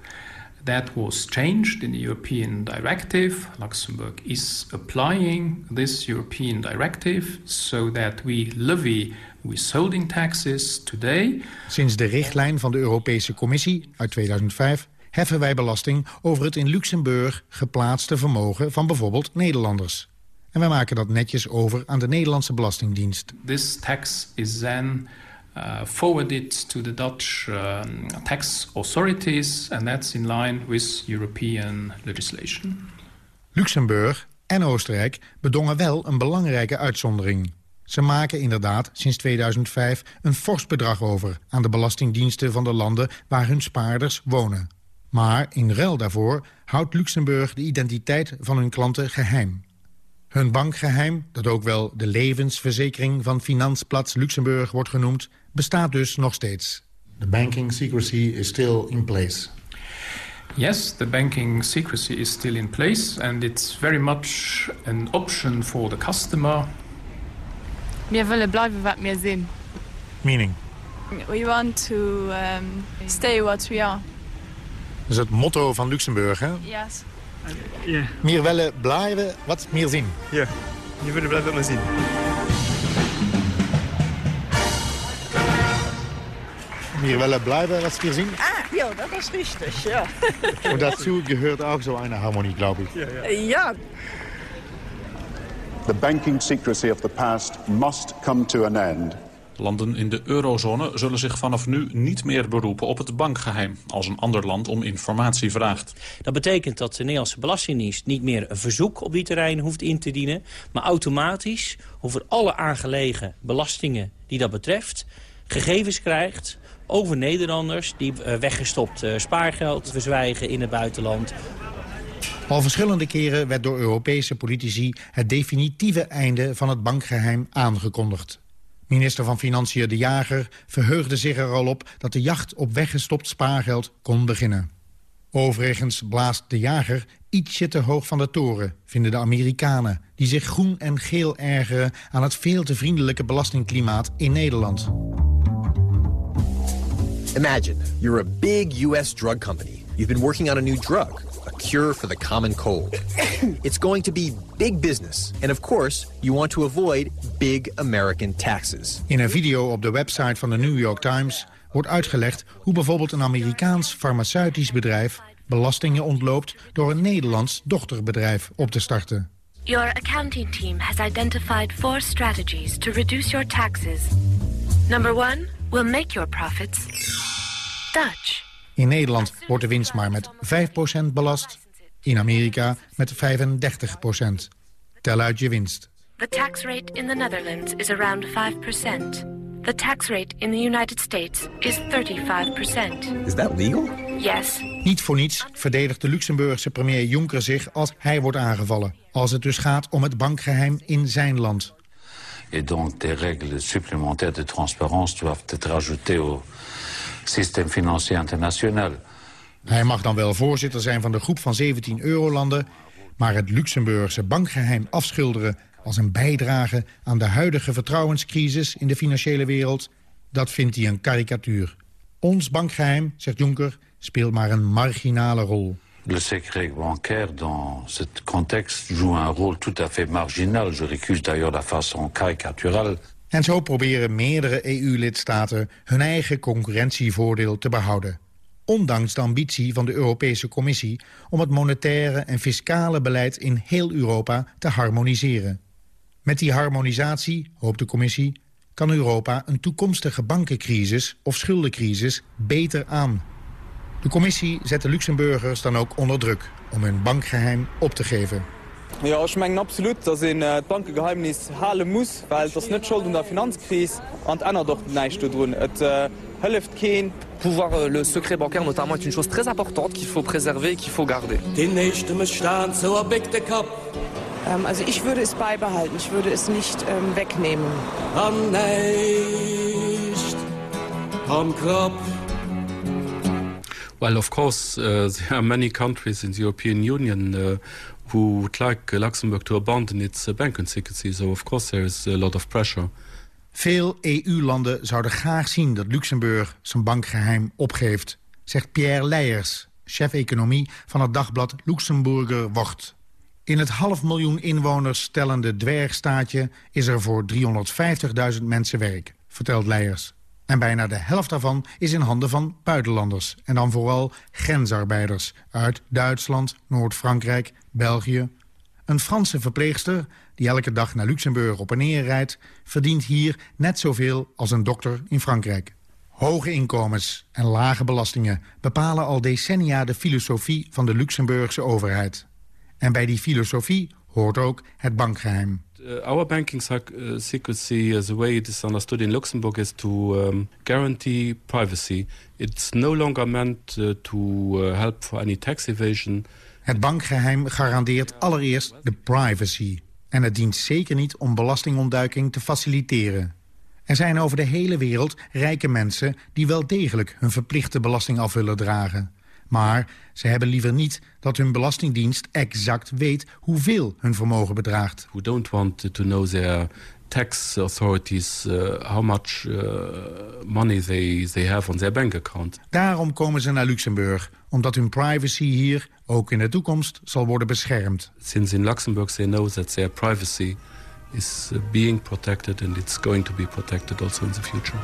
That was changed in the European directive. Luxembourg is applying this European directive so that we levy withholding taxes today. Sinds de richtlijn van de Europese Commissie uit 2005 heffen wij belasting over het in Luxemburg geplaatste vermogen van bijvoorbeeld Nederlanders. En wij maken dat netjes over aan de Nederlandse Belastingdienst. This tax is then uh, forwarded to the Dutch uh, tax authorities and that's in line with European legislation. Luxemburg en Oostenrijk bedongen wel een belangrijke uitzondering. Ze maken inderdaad sinds 2005 een fors bedrag over... aan de belastingdiensten van de landen waar hun spaarders wonen. Maar in ruil daarvoor houdt Luxemburg de identiteit van hun klanten geheim. Hun bankgeheim, dat ook wel de levensverzekering van Finansplatz Luxemburg wordt genoemd, bestaat dus nog steeds. The banking secrecy is still in place. Yes, the banking secrecy is still in place and it's very much an option for the customer wir willen blijven wat meer zien. Meaning? We want to um, stay what we are. Dat is het motto van Luxemburg, hè? Yes. Yeah. Meer willen blijven wat meer zien. Ja, yeah. je willen blijven wat meer zien. Wir willen blijven wat meer zien. Ah, ja, dat is richtig, ja. Und dazu gehört auch so eine Harmonie, glaube ich. Ja. ja. ja. The banking secrecy of the past must come to an end. Landen in de eurozone zullen zich vanaf nu niet meer beroepen op het bankgeheim... als een ander land om informatie vraagt. Dat betekent dat de Nederlandse Belastingdienst niet meer een verzoek op die terrein hoeft in te dienen... maar automatisch over alle aangelegen belastingen die dat betreft... gegevens krijgt over Nederlanders die weggestopt spaargeld verzwijgen in het buitenland... Al verschillende keren werd door Europese politici het definitieve einde van het bankgeheim aangekondigd. Minister van Financiën De Jager verheugde zich er al op dat de jacht op weggestopt spaargeld kon beginnen. Overigens blaast De Jager ietsje te hoog van de toren, vinden de Amerikanen... die zich groen en geel ergeren aan het veel te vriendelijke belastingklimaat in Nederland. Imagine, you're a big U.S. drug company. You've been working on a new drug a cure for the common cold. it's going to be big business. And of course, you want to avoid big American taxes. In een video op de website van de New York Times wordt uitgelegd hoe bijvoorbeeld een Amerikaans farmaceutisch bedrijf belastingen ontloopt door een Nederlands dochterbedrijf op te starten. Your accounting team has identified four strategies to reduce your taxes. Number one will make your profits Dutch. In Nederland wordt de winst maar met 5% belast. In Amerika met 35 procent. Tel uit je winst. The tax rate in the Netherlands is around 5%. The tax rate in the United States is 35%. Is that legal? Yes. Niet voor niets verdedigt de Luxemburgse premier Juncker zich als hij wordt aangevallen. Als het dus gaat om het bankgeheim in zijn land. Et donc des règles supplémentaires de transparence doivent être ajoutées système financier international. Hij mag dan wel voorzitter zijn van de groep van 17 eurolanden... maar het Luxemburgse bankgeheim afschilderen als een bijdrage aan de huidige vertrouwenscrisis in de financiële wereld, dat vindt hij een karikatuur. Ons bankgeheim, zegt Juncker, speelt maar een marginale rol. Le secret bancaire dans ce contexte joue un rôle tout à fait marginal. Je récuse d'ailleurs la façon caricaturale. En zo proberen meerdere EU-lidstaten hun eigen concurrentievoordeel te behouden. Ondanks de ambitie van de Europese Commissie om het monetaire en fiscale beleid in heel Europa te harmoniseren. Met die harmonisatie, hoopt de commissie, kan Europa een toekomstige bankencrisis of schuldencrisis beter aan. De commissie zet de Luxemburgers dan ook onder druk om hun bankgeheim op te geven. Ja, ich mengen absolut, dat in het bankengeheimnis halen muss, weil das net schuld in der Finanzkrise an einer doch neicht doen. Het uh, hilft geen. Pouvoir euh, le secret bancaire notamment est une chose très importante qu'il faut préserver, qu'il faut garder. Den nächsten muss staan, so erbick de kap. Ähm, also ich würde es beibehalten, ich würde es nicht ähm, wegnehmen. Am nicht, am Kopf. Well, of course, uh, there are many countries in the European Union uh, who would like Luxembourg to abandon its uh, so of course there is a lot of pressure. Veel EU-landen zouden graag zien dat Luxemburg zijn bankgeheim opgeeft, zegt Pierre Leijers, chef economie van het dagblad Luxemburger Wacht. In het half miljoen inwoners stellende dwergstaatje is er voor 350.000 mensen werk, vertelt Leijers. En bijna de helft daarvan is in handen van buitenlanders. En dan vooral grensarbeiders uit Duitsland, Noord-Frankrijk, België. Een Franse verpleegster die elke dag naar Luxemburg op en neer rijdt... verdient hier net zoveel als een dokter in Frankrijk. Hoge inkomens en lage belastingen bepalen al decennia de filosofie van de Luxemburgse overheid. En bij die filosofie hoort ook het bankgeheim. Uh, our banking uh, secrecy, the way it is understood in Luxembourg, is to um, guarantee privacy. It's no longer meant uh, to help for any tax evasion. Het bankgeheim garandeert allereerst de privacy. En het dient zeker niet om belastingontduiking te faciliteren. Er zijn over de hele wereld rijke mensen die wel degelijk hun verplichte belasting af willen dragen. Maar ze hebben liever niet dat hun belastingdienst exact weet hoeveel hun vermogen bedraagt. We don't want to know their tax authorities uh, how much uh, money they, they have on their bank account. Daarom komen ze naar Luxemburg, omdat hun privacy hier ook in de toekomst zal worden beschermd. Since in Luxembourg they know that their privacy is uh, being protected and it's going to be protected also in the future.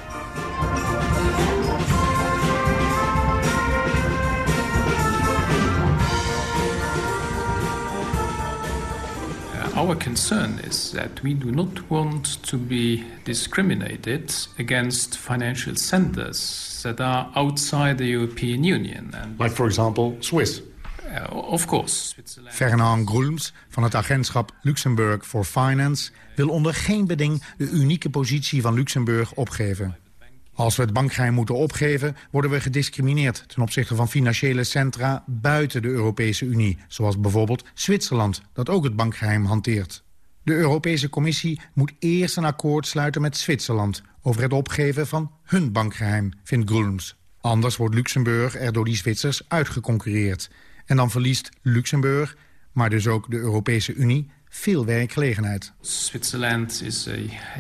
Our concern is that we do not want to be discriminated against financial centers that are outside the European Union. And like, for example, Swiss. Uh, of course. Fernand Groelms van het agentschap Luxemburg for Finance... wil onder geen beding de unieke positie van Luxemburg opgeven. Als we het bankgeheim moeten opgeven, worden we gediscrimineerd... ten opzichte van financiële centra buiten de Europese Unie... zoals bijvoorbeeld Zwitserland, dat ook het bankgeheim hanteert. De Europese Commissie moet eerst een akkoord sluiten met Zwitserland... over het opgeven van hun bankgeheim, vindt Groelms. Anders wordt Luxemburg er door die Zwitsers uitgeconcurreerd. En dan verliest Luxemburg, maar dus ook de Europese Unie veel werkgelegenheid. Switzerland is a,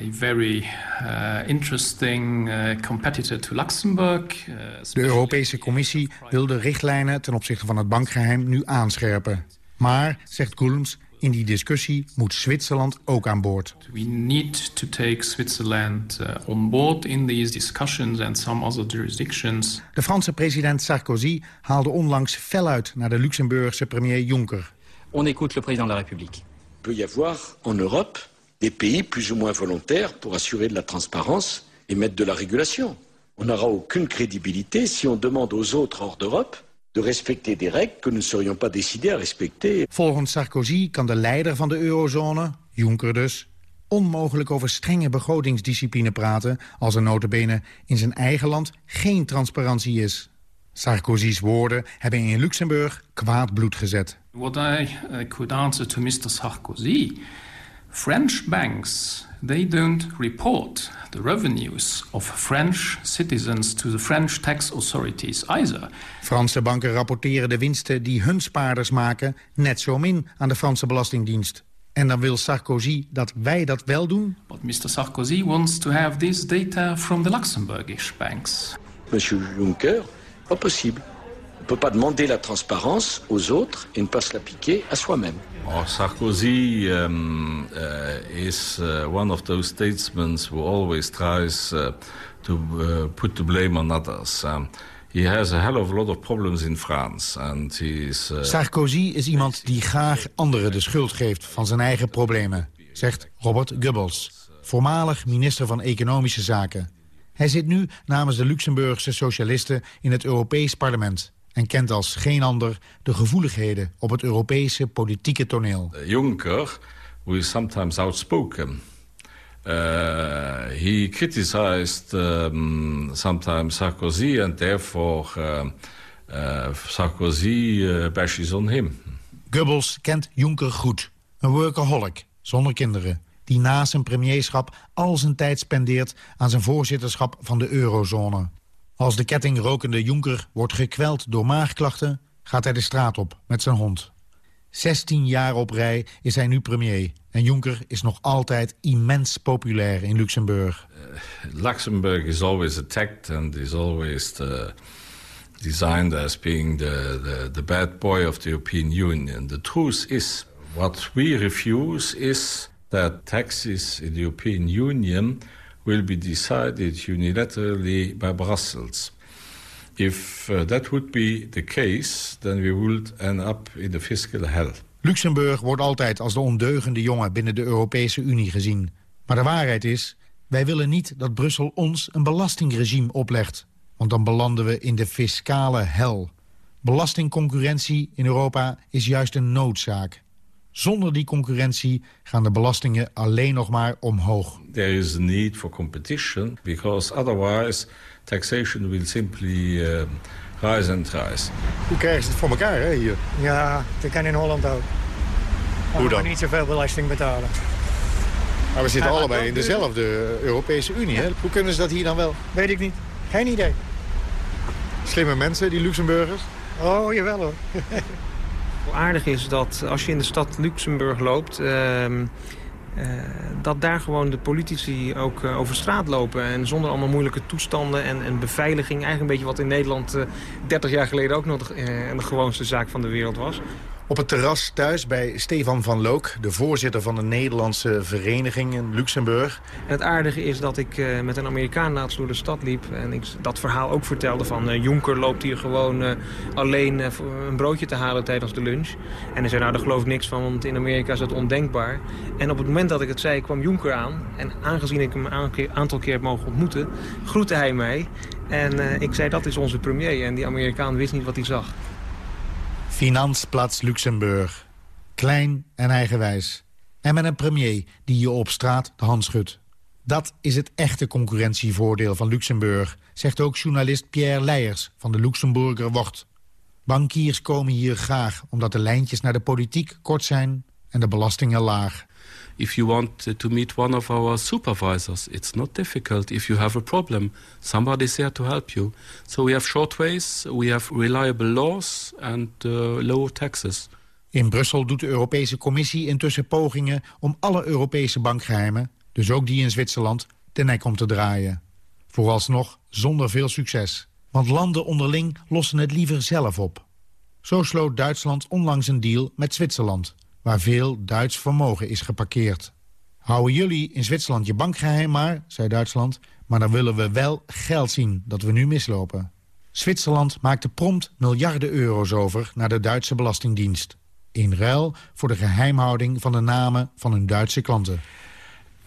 a very uh, interesting uh, competitor to Luxemburg. Uh, de Europese Commissie wil de richtlijnen ten opzichte van het bankgeheim nu aanscherpen. Maar, zegt Koelms, in die discussie moet Zwitserland ook aan boord. We need to take Switzerland uh, on board in these discussions and some other jurisdictions. De Franse president Sarkozy haalde onlangs fel uit naar de Luxemburgse premier Juncker. On écoute le président de la République. Peut y avoir en Europe des pays plus ou moins volontaires pour assurer de la transparence et mettre de la régulation. On n'aura aucune crédibilité si on demande aux autres hors d'Europe de respecter des règles que nous ne serions pas décidés à respecter. Volgens Sarkozy kan de leider van de eurozone, Juncker dus... onmogelijk over strenge begrotingsdiscipline praten... als er notabene in zijn eigen land geen transparantie is. Sarkozy's woorden hebben in Luxemburg kwaad bloed gezet. What I uh, could answer to Mr. Sarkozy, French banks, they don't report the revenues of French citizens to the French tax authorities either. Franse banken rapporteren de winsten die hun spaarders maken net zo min aan de Franse Belastingdienst. En dan wil Sarkozy dat wij dat wel doen? But Mr. Sarkozy wants to have this data from the Luxembourgish banks. Monsieur Juncker, pas possible. On ne peut pas demander la transparence aux autres et ne pas se l'appliquer à soi-même. Oh, Sarkozy um, uh, is uh, one of those statesmen who always tries uh, to uh, put the blame on others. Um, he has a hell of a lot of problems in France. And he's, uh... Sarkozy is iemand die graag anderen de schuld geeft van zijn eigen problemen, zegt Robert Goebbels, voormalig minister van Economische Zaken. Hij zit nu namens de Luxemburgse socialisten in het Europees parlement en kent als geen ander de gevoeligheden op het Europese politieke toneel. Juncker, who is sometimes outspoken, uh, he criticized um, sometimes Sarkozy and therefore uh, uh, Sarkozy bashes on him. Goebbels kent Juncker goed. Een workaholic, zonder kinderen die na zijn premierschap al zijn tijd spendeert aan zijn voorzitterschap van de eurozone. Als de kettingrokende Juncker wordt gekweld door maagklachten... gaat hij de straat op met zijn hond. 16 jaar op rij is hij nu premier. En Juncker is nog altijd immens populair in Luxemburg. Uh, Luxemburg is always attacked and is always the, designed as being the, the, the bad boy of the European Union. The truth is, what we refuse is that taxes in the European Union will be decided unilaterally by Brussels. If uh, that would be the case, then we would end up in the fiscal hell. Luxemburg wordt altijd als de ondeugende jongen binnen de Europese Unie gezien. Maar de waarheid is, wij willen niet dat Brussel ons een belastingregime oplegt. Want dan belanden we in de fiscale hel. Belastingconcurrentie in Europa is juist een noodzaak. Zonder die concurrentie gaan de belastingen alleen nog maar omhoog. There is a need for competition because otherwise taxation will simply uh, rise and rise. Hoe krijgen ze het voor elkaar hè, hier? Ja, dat kan in Holland ook. Hoe dan? niet zoveel belasting betalen. Maar we zitten allebei in dezelfde Europese Unie. Hè? Hoe kunnen ze dat hier dan wel? Weet ik niet. Geen idee. Slimme mensen, die Luxemburgers? Oh, jawel hoor. aardig is dat als je in de stad Luxemburg loopt... Uh, uh, dat daar gewoon de politici ook uh, over straat lopen. En zonder allemaal moeilijke toestanden en, en beveiliging. Eigenlijk een beetje wat in Nederland 30 jaar geleden ook nog de gewoonste zaak van de wereld was. Op het terras thuis bij Stefan van Look, de voorzitter van de Nederlandse vereniging in Luxemburg. Het aardige is dat ik uh, met een Amerikaan laatst door de stad liep en ik dat verhaal ook vertelde van uh, Jonker loopt hier gewoon uh, alleen een broodje te halen tijdens de lunch. En hij zei nou daar geloof ik niks van, want in Amerika is dat ondenkbaar. En op het moment dat ik het zei kwam Jonker aan en aangezien ik hem een aantal keer heb mogen ontmoeten, groette hij mij. En ik zei dat is onze premier en die Amerikaan wist niet wat hij zag. Finansplatz Luxemburg. Klein en eigenwijs. En met een premier die je op straat de hand schudt. Dat is het echte concurrentievoordeel van Luxemburg... zegt ook journalist Pierre Leijers van de Luxemburger Wocht. Bankiers komen hier graag omdat de lijntjes naar de politiek kort zijn... en de belastingen laag. If you want to meet one of our supervisors, it's not difficult. If you have a problem, somebody's there to help you. So we have short ways, we have reliable laws and uh, low taxes. In Brussel doet de Europese Commissie intussen pogingen om alle Europese bankgeheimen, dus ook die in Zwitserland, de nek om te draaien. Vooralsnog zonder veel succes, want landen onderling lossen het liever zelf op. Zo sloot Duitsland onlangs een deal met Zwitserland waar veel Duits vermogen is geparkeerd. Houden jullie in Zwitserland je bankgeheim maar, zei Duitsland... maar dan willen we wel geld zien dat we nu mislopen. Zwitserland maakte prompt miljarden euro's over naar de Duitse Belastingdienst. In ruil voor de geheimhouding van de namen van hun Duitse klanten.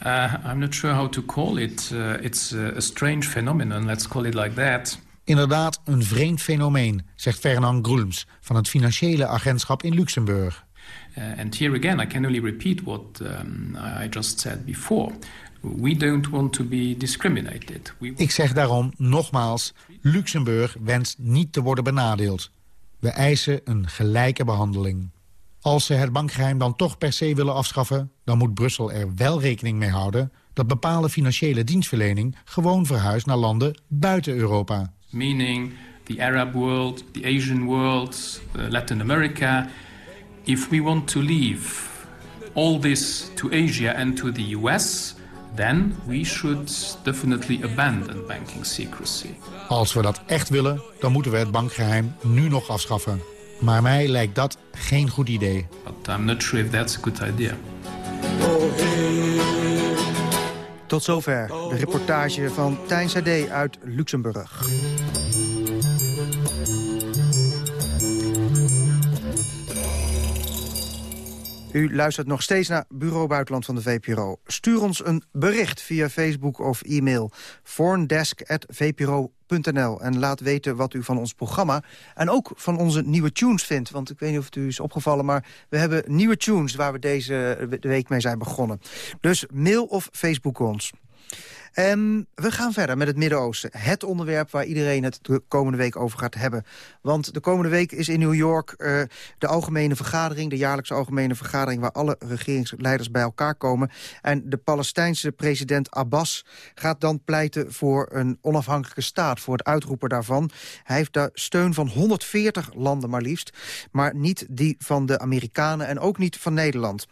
Uh, I'm not sure how to call it. Uh, it's a strange phenomenon, let's call it like that. Inderdaad een vreemd fenomeen, zegt Fernand Groelms... van het financiële agentschap in Luxemburg. Uh, and here again, I can only repeat what um, I just said before. We don't want to be discriminated. We... Ik zeg daarom nogmaals, Luxemburg wenst niet te worden benadeeld. We eisen een gelijke behandeling. Als ze het bankgeheim dan toch per se willen afschaffen... dan moet Brussel er wel rekening mee houden... dat bepaalde financiële dienstverlening gewoon verhuist naar landen buiten Europa. Meaning the Arab world, the Asian world, uh, Latin America. If we want to leave all this to Asia and to the US... then we should definitely abandon banking secrecy. Als we dat echt willen, dan moeten we het bankgeheim nu nog afschaffen. Maar mij lijkt dat geen goed idee. But I'm not sure if that's a good idea. Tot zover de reportage van Tijn Sade uit Luxemburg. U luistert nog steeds naar Bureau Buitenland van de VPRO. Stuur ons een bericht via Facebook of e-mail. foreigndesk.vpro.nl En laat weten wat u van ons programma en ook van onze nieuwe tunes vindt. Want ik weet niet of het u is opgevallen, maar we hebben nieuwe tunes... waar we deze week mee zijn begonnen. Dus mail of Facebook ons. Um, we gaan verder met het Midden-Oosten. Het onderwerp waar iedereen het de komende week over gaat hebben. Want de komende week is in New York uh, de algemene vergadering... de jaarlijkse algemene vergadering... waar alle regeringsleiders bij elkaar komen. En de Palestijnse president Abbas gaat dan pleiten voor een onafhankelijke staat... voor het uitroepen daarvan. Hij heeft daar steun van 140 landen maar liefst. Maar niet die van de Amerikanen en ook niet van Nederland.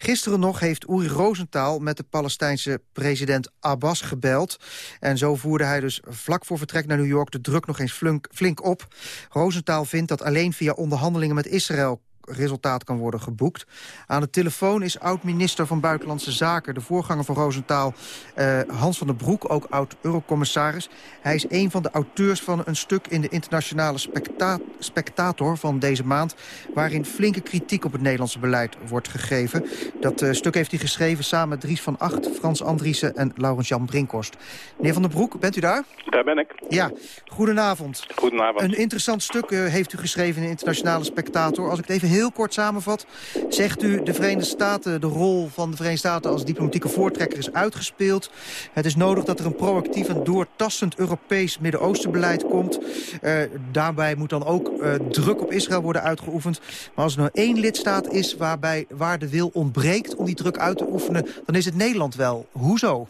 Gisteren nog heeft Uri Rosenthal met de Palestijnse president Abbas gebeld. En zo voerde hij dus vlak voor vertrek naar New York de druk nog eens flink, flink op. Rosenthal vindt dat alleen via onderhandelingen met Israël resultaat kan worden geboekt. Aan de telefoon is oud-minister van Buitenlandse Zaken... de voorganger van Roosentaal, uh, Hans van der Broek, ook oud-eurocommissaris. Hij is een van de auteurs van een stuk in de internationale specta spectator van deze maand... waarin flinke kritiek op het Nederlandse beleid wordt gegeven. Dat uh, stuk heeft hij geschreven samen met Dries van Acht, Frans Andriessen en Laurens-Jan Brinkhorst. Meneer van der Broek, bent u daar? Daar ben ik. Ja, goedenavond. Goedenavond. Een interessant stuk uh, heeft u geschreven in de internationale spectator. Als ik het even heel kort samenvat, zegt u de Verenigde Staten, de rol van de Verenigde Staten als diplomatieke voortrekker is uitgespeeld. Het is nodig dat er een proactief en doortastend Europees Midden-Oostenbeleid komt. Uh, daarbij moet dan ook uh, druk op Israël worden uitgeoefend. Maar als er nou één lidstaat is waarbij, waar de wil ontbreekt om die druk uit te oefenen, dan is het Nederland wel. Hoezo?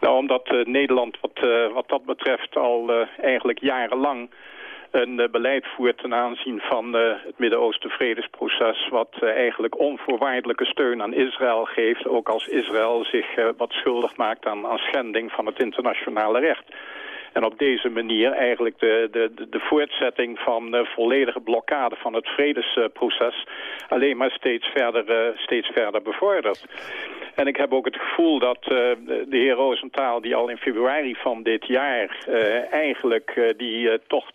Nou, omdat uh, Nederland wat, wat dat betreft al eigenlijk jarenlang een uh, beleid voert ten aanzien van uh, het Midden-Oosten vredesproces... wat uh, eigenlijk onvoorwaardelijke steun aan Israël geeft... ook als Israël zich wat schuldig maakt aan, aan schending van het internationale recht. En op deze manier eigenlijk de, de, de voortzetting van de volledige blokkade van het vredesproces alleen maar steeds verder, steeds verder bevordert. En ik heb ook het gevoel dat uh, de heer Roosentaal, die al in februari van dit jaar uh, eigenlijk die tocht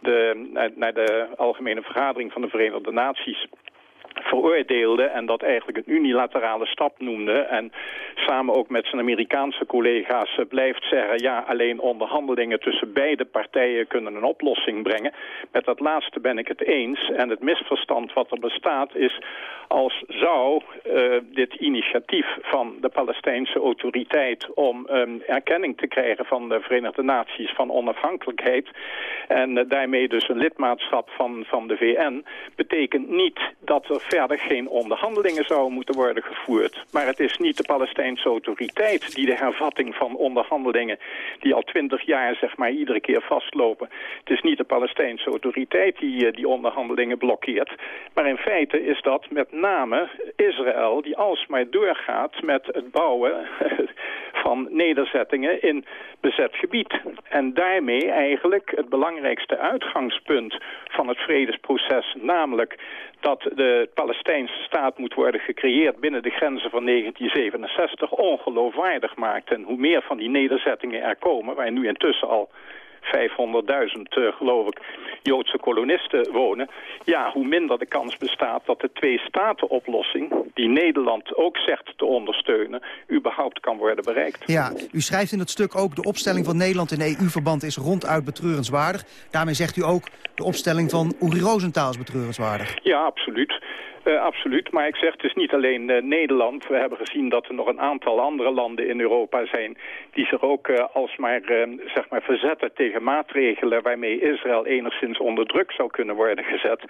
de, naar de algemene vergadering van de Verenigde Naties veroordeelde en dat eigenlijk een unilaterale stap noemde. En samen ook met zijn Amerikaanse collega's blijft zeggen... ja, alleen onderhandelingen tussen beide partijen kunnen een oplossing brengen. Met dat laatste ben ik het eens. En het misverstand wat er bestaat is... als zou uh, dit initiatief van de Palestijnse autoriteit... om um, erkenning te krijgen van de Verenigde Naties van onafhankelijkheid... en daarmee dus een lidmaatschap van, van de VN... betekent niet dat er verder geen onderhandelingen zouden moeten worden gevoerd. Maar het is niet de Palestijnse autoriteit die de hervatting van onderhandelingen... die al twintig jaar zeg maar iedere keer vastlopen. Het is niet de Palestijnse autoriteit die die onderhandelingen blokkeert. Maar in feite is dat met name Israël die alsmaar doorgaat met het bouwen van nederzettingen in bezet gebied. En daarmee eigenlijk het belangrijkste uitgangspunt van het vredesproces, namelijk dat de Palestijnse staat moet worden gecreëerd binnen de grenzen van 1967 ongeloofwaardig maakt. En hoe meer van die nederzettingen er komen, waar nu intussen al 500.000 geloof ik Joodse kolonisten wonen. Ja, hoe minder de kans bestaat dat de twee-staten-oplossing... die Nederland ook zegt te ondersteunen... überhaupt kan worden bereikt. Ja, u schrijft in het stuk ook... de opstelling van Nederland in EU-verband is ronduit betreurenswaardig. Daarmee zegt u ook... de opstelling van Uri Rosenthal is betreurenswaardig. Ja, absoluut. Uh, absoluut, maar ik zeg het is niet alleen uh, Nederland. We hebben gezien dat er nog een aantal andere landen in Europa zijn... die zich ook uh, alsmaar zeg maar verzetten tegen maatregelen... waarmee Israël enigszins onder druk zou kunnen worden gezet.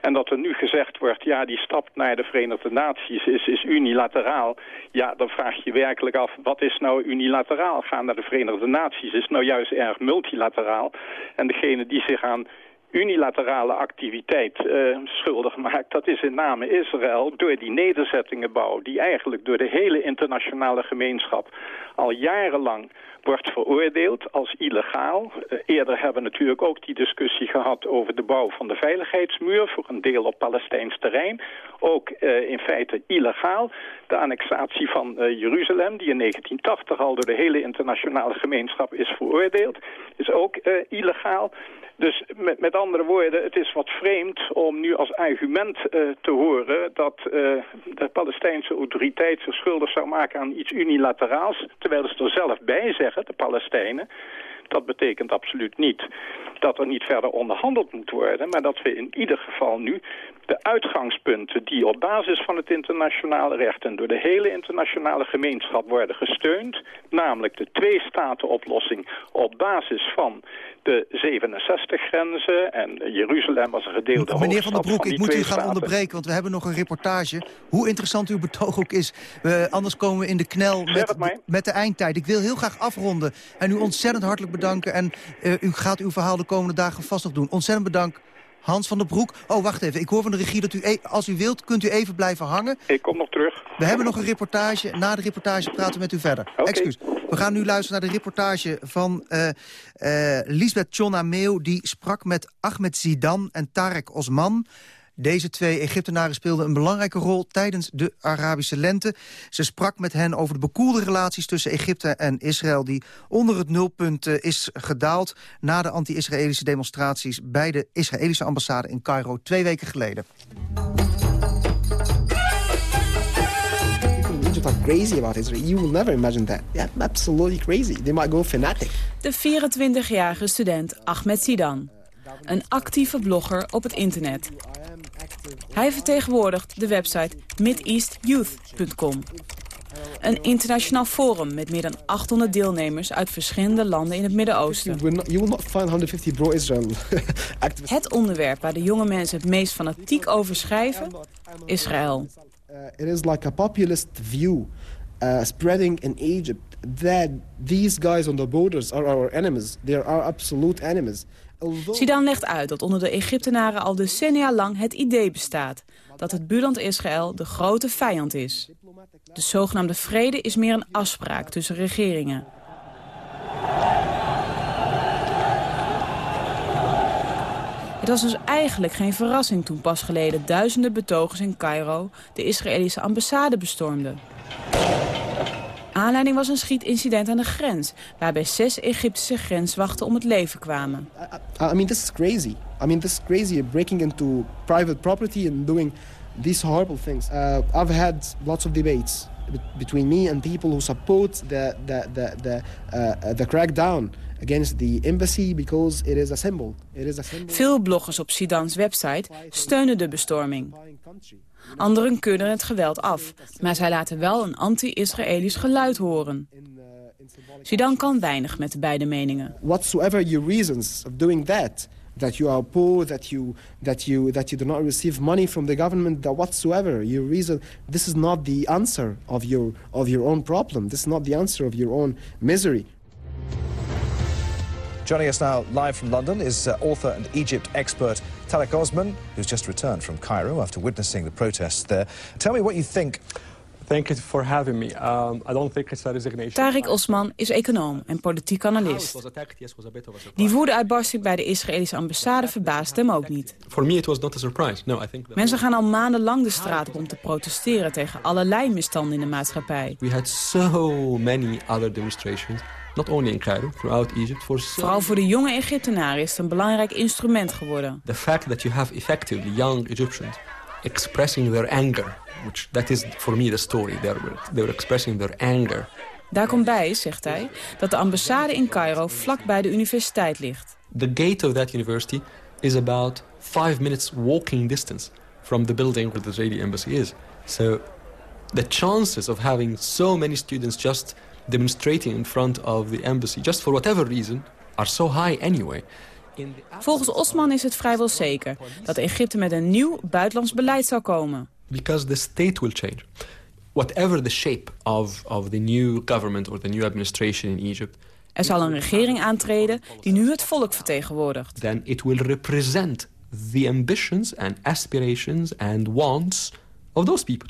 En dat er nu gezegd wordt, ja, die stap naar de Verenigde Naties is, is unilateraal. Ja, dan vraag je werkelijk af, wat is nou unilateraal? Gaan naar de Verenigde Naties is nou juist erg multilateraal. En degene die zich aan unilaterale activiteit uh, schuldig maakt. Dat is in name Israël door die nederzettingenbouw... die eigenlijk door de hele internationale gemeenschap al jarenlang wordt veroordeeld als illegaal. Uh, eerder hebben we natuurlijk ook die discussie gehad over de bouw van de veiligheidsmuur... voor een deel op Palestijns terrein. Ook uh, in feite illegaal. De annexatie van Jeruzalem, die in 1980 al door de hele internationale gemeenschap is veroordeeld... is ook illegaal. Dus met, met andere woorden, het is wat vreemd om nu als argument uh, te horen... dat uh, de Palestijnse autoriteit zich schuldig zou maken aan iets unilateraals... terwijl ze er zelf bij zeggen, de Palestijnen... Dat betekent absoluut niet dat er niet verder onderhandeld moet worden... maar dat we in ieder geval nu de uitgangspunten die op basis van het internationale recht... en door de hele internationale gemeenschap worden gesteund... namelijk de twee-staten-oplossing op basis van de 67-grenzen... en Jeruzalem was een gedeelde Meneer Van der Broek, van ik moet u gaan onderbreken, want we hebben nog een reportage. Hoe interessant uw betoog ook is, uh, anders komen we in de knel met, met de eindtijd. Ik wil heel graag afronden en u ontzettend hartelijk bedanken. En uh, u gaat uw verhaal de komende dagen vast nog doen. Ontzettend bedankt. Hans van der Broek. Oh, wacht even. Ik hoor van de regie dat u, e als u wilt, kunt u even blijven hangen. Ik kom nog terug. We hebben nog een reportage. Na de reportage praten we met u verder. Okay. Excuus. We gaan nu luisteren naar de reportage van uh, uh, Lisbeth Meeuw... die sprak met Ahmed Zidan en Tarek Osman... Deze twee Egyptenaren speelden een belangrijke rol tijdens de Arabische lente. Ze sprak met hen over de bekoelde relaties tussen Egypte en Israël... die onder het nulpunt uh, is gedaald na de anti-Israëlische demonstraties... bij de Israëlische ambassade in Cairo twee weken geleden. are crazy about Israel. You will never imagine that. Yeah, absolutely crazy. They might go fanatic. De 24-jarige student Ahmed Sidan. Een actieve blogger op het internet. Hij vertegenwoordigt de website mideastyouth.com. Een internationaal forum met meer dan 800 deelnemers uit verschillende landen in het Midden-Oosten. Het onderwerp waar de jonge mensen het meest fanatiek over schrijven, Israël. Uh, it is like a populist view uh, spreading in Egypt that these guys on the borders are our enemies. They are our absolute enemies. Sidan legt uit dat onder de Egyptenaren al decennia lang het idee bestaat... dat het buurland Israël de grote vijand is. De zogenaamde vrede is meer een afspraak tussen regeringen. Het was dus eigenlijk geen verrassing toen pas geleden duizenden betogers in Cairo de Israëlische ambassade bestormden. Aanleiding was een schietincident aan de grens, waarbij zes Egyptische grenswachten om het leven kwamen. I mean, this is crazy. I mean, this is crazy breaking into private property and doing these horrible things. Uh, I've had lots of debates between me and people who support the the the the, uh, the crackdown against the embassy because it is a symbol. It is a symbol. Veel bloggers op Sidans website steunen de bestorming. Anderen kunnen het geweld af, maar zij laten wel een anti-Israëlisch geluid horen. Sidan kan weinig met de beide meningen. Whatsoever your reasons of doing that, that you are poor, that you that you that you do not receive money from the government, that whatsoever your reason, this is not the answer of your of your own problem. This is not the answer of your own misery. Joining us now live from London is uh, author and Egypt expert Tarek Osman, who's just returned from Cairo after witnessing the protests there. Tell me what you think Thank you for having me. Um, I don't think it's a resignation. Tariq Osman is econoom en politiek analist. Die woedeuitbarsting bij de Israëlische ambassade verbaast hem ook niet. For me it was not a surprise. No, I think Mensen gaan al maandenlang de straat op om te protesteren tegen allerlei misstanden in de maatschappij. we had so many other demonstrations, not only in Cairo, throughout Egypt. For so Vooral voor de jonge Egyptenaren is het een belangrijk instrument geworden. the fact that you have effectively young Egyptians expressing their anger, which that is for me the story. They were, they were expressing their anger. Daar komt bij, zegt hij, dat de ambassade in Cairo vlak bij de universiteit ligt. The gate of that university is about five minutes walking distance from the building where the Israeli embassy is. So the chances of having so many students just demonstrating in front of the embassy, just for whatever reason, are so high anyway. Volgens Osman is het vrijwel zeker dat Egypte met een nieuw buitenlands beleid zal komen. Because the state will change. Whatever the shape of, of the new government or the new administration in Egypt, Er zal een regering aantreden die nu het volk vertegenwoordigt. then it will represent the ambitions and aspirations and wants of those people.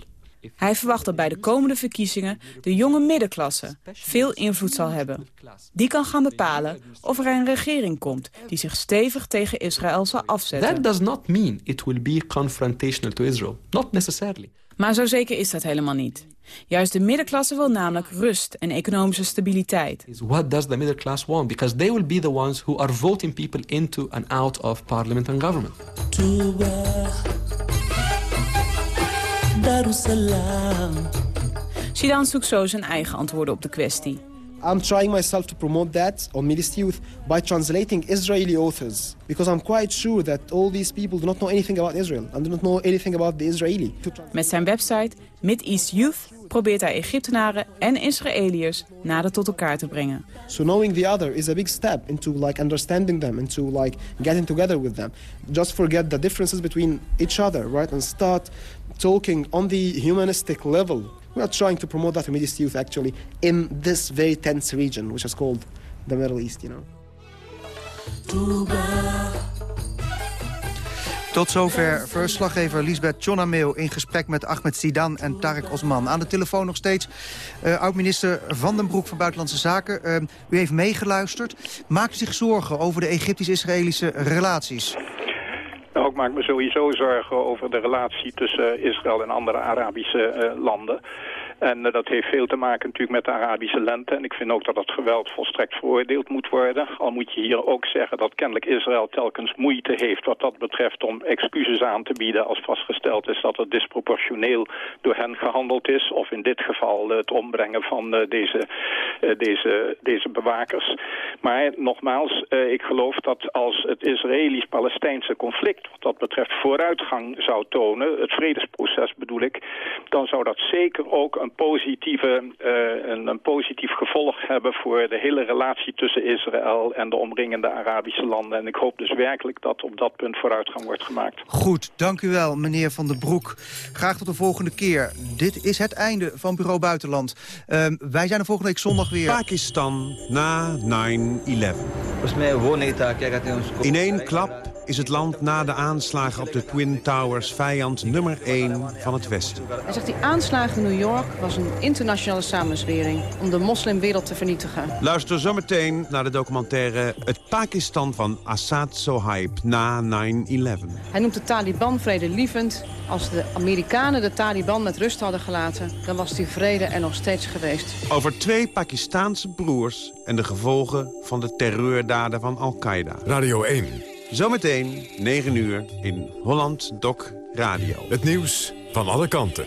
Hij verwacht dat bij de komende verkiezingen de jonge middenklasse veel invloed zal hebben. Die kan gaan bepalen of er een regering komt die zich stevig tegen Israël zal afzetten. That does not mean it will be confrontational to Israel. Not necessarily. Maar zo zeker is dat helemaal niet. Juist de middenklasse wil namelijk rust en economische stabiliteit. What does the middle class want? Because they will be the ones who are voting people into and out of parliament and government. Darussalam. Sidan zoekt zo zijn eigen antwoorden op de kwestie. I'm trying myself to promote that on Middle East Youth by translating Israeli authors. Because I'm quite sure that all these people do not know anything about Israel and do not know anything about the Israeli. Met zijn website Mid-East Youth probeert hij Egyptenaren en Israëliërs nader tot elkaar te brengen. So knowing the other is a big step into like understanding them, into like getting together with them. Just forget the differences between each other, right? And start talking on the humanistic level. We are trying to promote that East youth actually in this very tense region, which is called the Middle East, you know. Tot zover verslaggever Lisbeth Chonameo in gesprek met Ahmed Sidan en Tarek Osman. Aan de telefoon nog steeds uh, oud-minister Van den Broek van Buitenlandse Zaken. Uh, u heeft meegeluisterd. Maakt u zich zorgen over de Egyptisch-Israëlische relaties? Nou, ik maak me sowieso zorgen over de relatie tussen Israël en andere Arabische uh, landen. En uh, dat heeft veel te maken natuurlijk met de Arabische lente. En ik vind ook dat dat geweld volstrekt veroordeeld moet worden. Al moet je hier ook zeggen dat kennelijk Israël telkens moeite heeft wat dat betreft om excuses aan te bieden als vastgesteld is dat het disproportioneel door hen gehandeld is. Of in dit geval uh, het ombrengen van uh, deze, deze, deze bewakers. Maar nogmaals, ik geloof dat als het Israëlisch-Palestijnse conflict wat dat betreft vooruitgang zou tonen, het vredesproces bedoel ik, dan zou dat zeker ook een, positieve, uh, een, een, positief gevolg hebben voor de hele relatie tussen Israël en de omringende Arabische landen. En ik hoop dus werkelijk dat op dat punt vooruitgang wordt gemaakt. Goed, dank u wel, meneer Van den Broek. Graag tot de volgende keer. Dit is het einde van Bureau Buitenland. Uh, wij zijn er volgende week zondag weer. Pakistan na 9-11. In één klap is het land na de aanslagen op de Twin Towers vijand nummer 1 van het Westen. Hij zegt die aanslagen in New York was een internationale samenzwering om de moslimwereld te vernietigen. Luister zometeen naar de documentaire Het Pakistan van Assad Sohaib na 9-11. Hij noemt de Taliban vredelievend. Als de Amerikanen de Taliban met rust hadden gelaten, dan was die vrede er nog steeds geweest. Over twee Pakistaanse broers en de gevolgen van de terreurdaden van Al-Qaeda. Radio 1. Zometeen, 9 uur, in Holland Doc Radio. Het nieuws van alle kanten.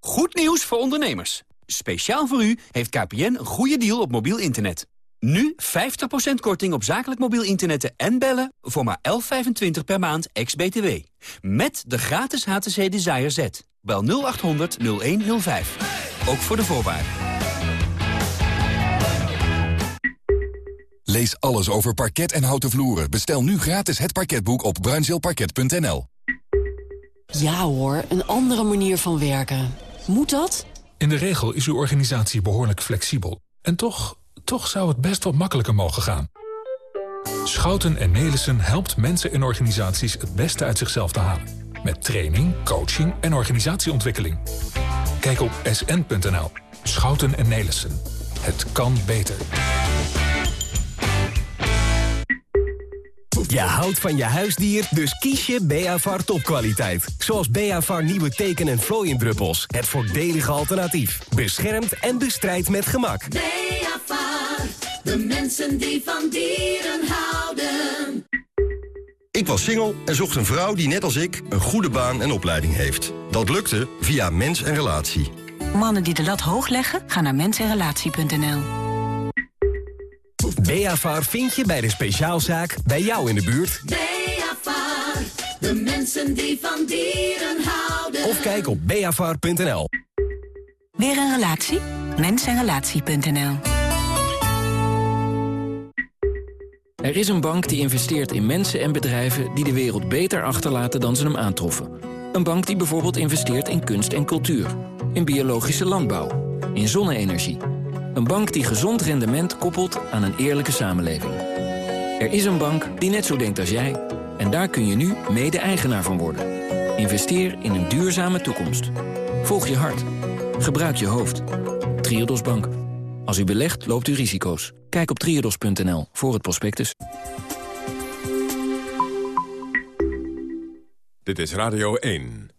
Goed nieuws voor ondernemers. Speciaal voor u heeft KPN een goede deal op mobiel internet. Nu 50% korting op zakelijk mobiel internet en bellen voor maar 11,25 per maand ex-BTW. Met de gratis HTC Desire Z. Bel 0800 0105. Ook voor de voorwaarden. Lees alles over parket en houten vloeren. Bestel nu gratis het parketboek op bruinzeelparket.nl. Ja hoor, een andere manier van werken. Moet dat? In de regel is uw organisatie behoorlijk flexibel. En toch, toch zou het best wat makkelijker mogen gaan. Schouten en Nelissen helpt mensen en organisaties het beste uit zichzelf te halen. Met training, coaching en organisatieontwikkeling. Kijk op sn.nl. Schouten en Nelissen. Het kan beter. Je houdt van je huisdier, dus kies je Beavar topkwaliteit. Zoals Beavar nieuwe teken- en vlooiendruppels. Het voordelige alternatief. Beschermt en bestrijdt met gemak. Beavar, de mensen die van dieren houden. Ik was single en zocht een vrouw die net als ik een goede baan en opleiding heeft. Dat lukte via Mens en Relatie. Mannen die de lat hoog leggen, gaan naar mensenrelatie.nl. Beavar vind je bij de speciaalzaak bij jou in de buurt. Beavar, de mensen die van dieren houden. Of kijk op beavar.nl. Weer een relatie? Mensenrelatie.nl Er is een bank die investeert in mensen en bedrijven... die de wereld beter achterlaten dan ze hem aantroffen. Een bank die bijvoorbeeld investeert in kunst en cultuur. In biologische landbouw. In zonne-energie. Een bank die gezond rendement koppelt aan een eerlijke samenleving. Er is een bank die net zo denkt als jij. En daar kun je nu mede-eigenaar van worden. Investeer in een duurzame toekomst. Volg je hart. Gebruik je hoofd. Triodos Bank. Als u belegt, loopt u risico's. Kijk op triodos.nl voor het prospectus. Dit is Radio 1.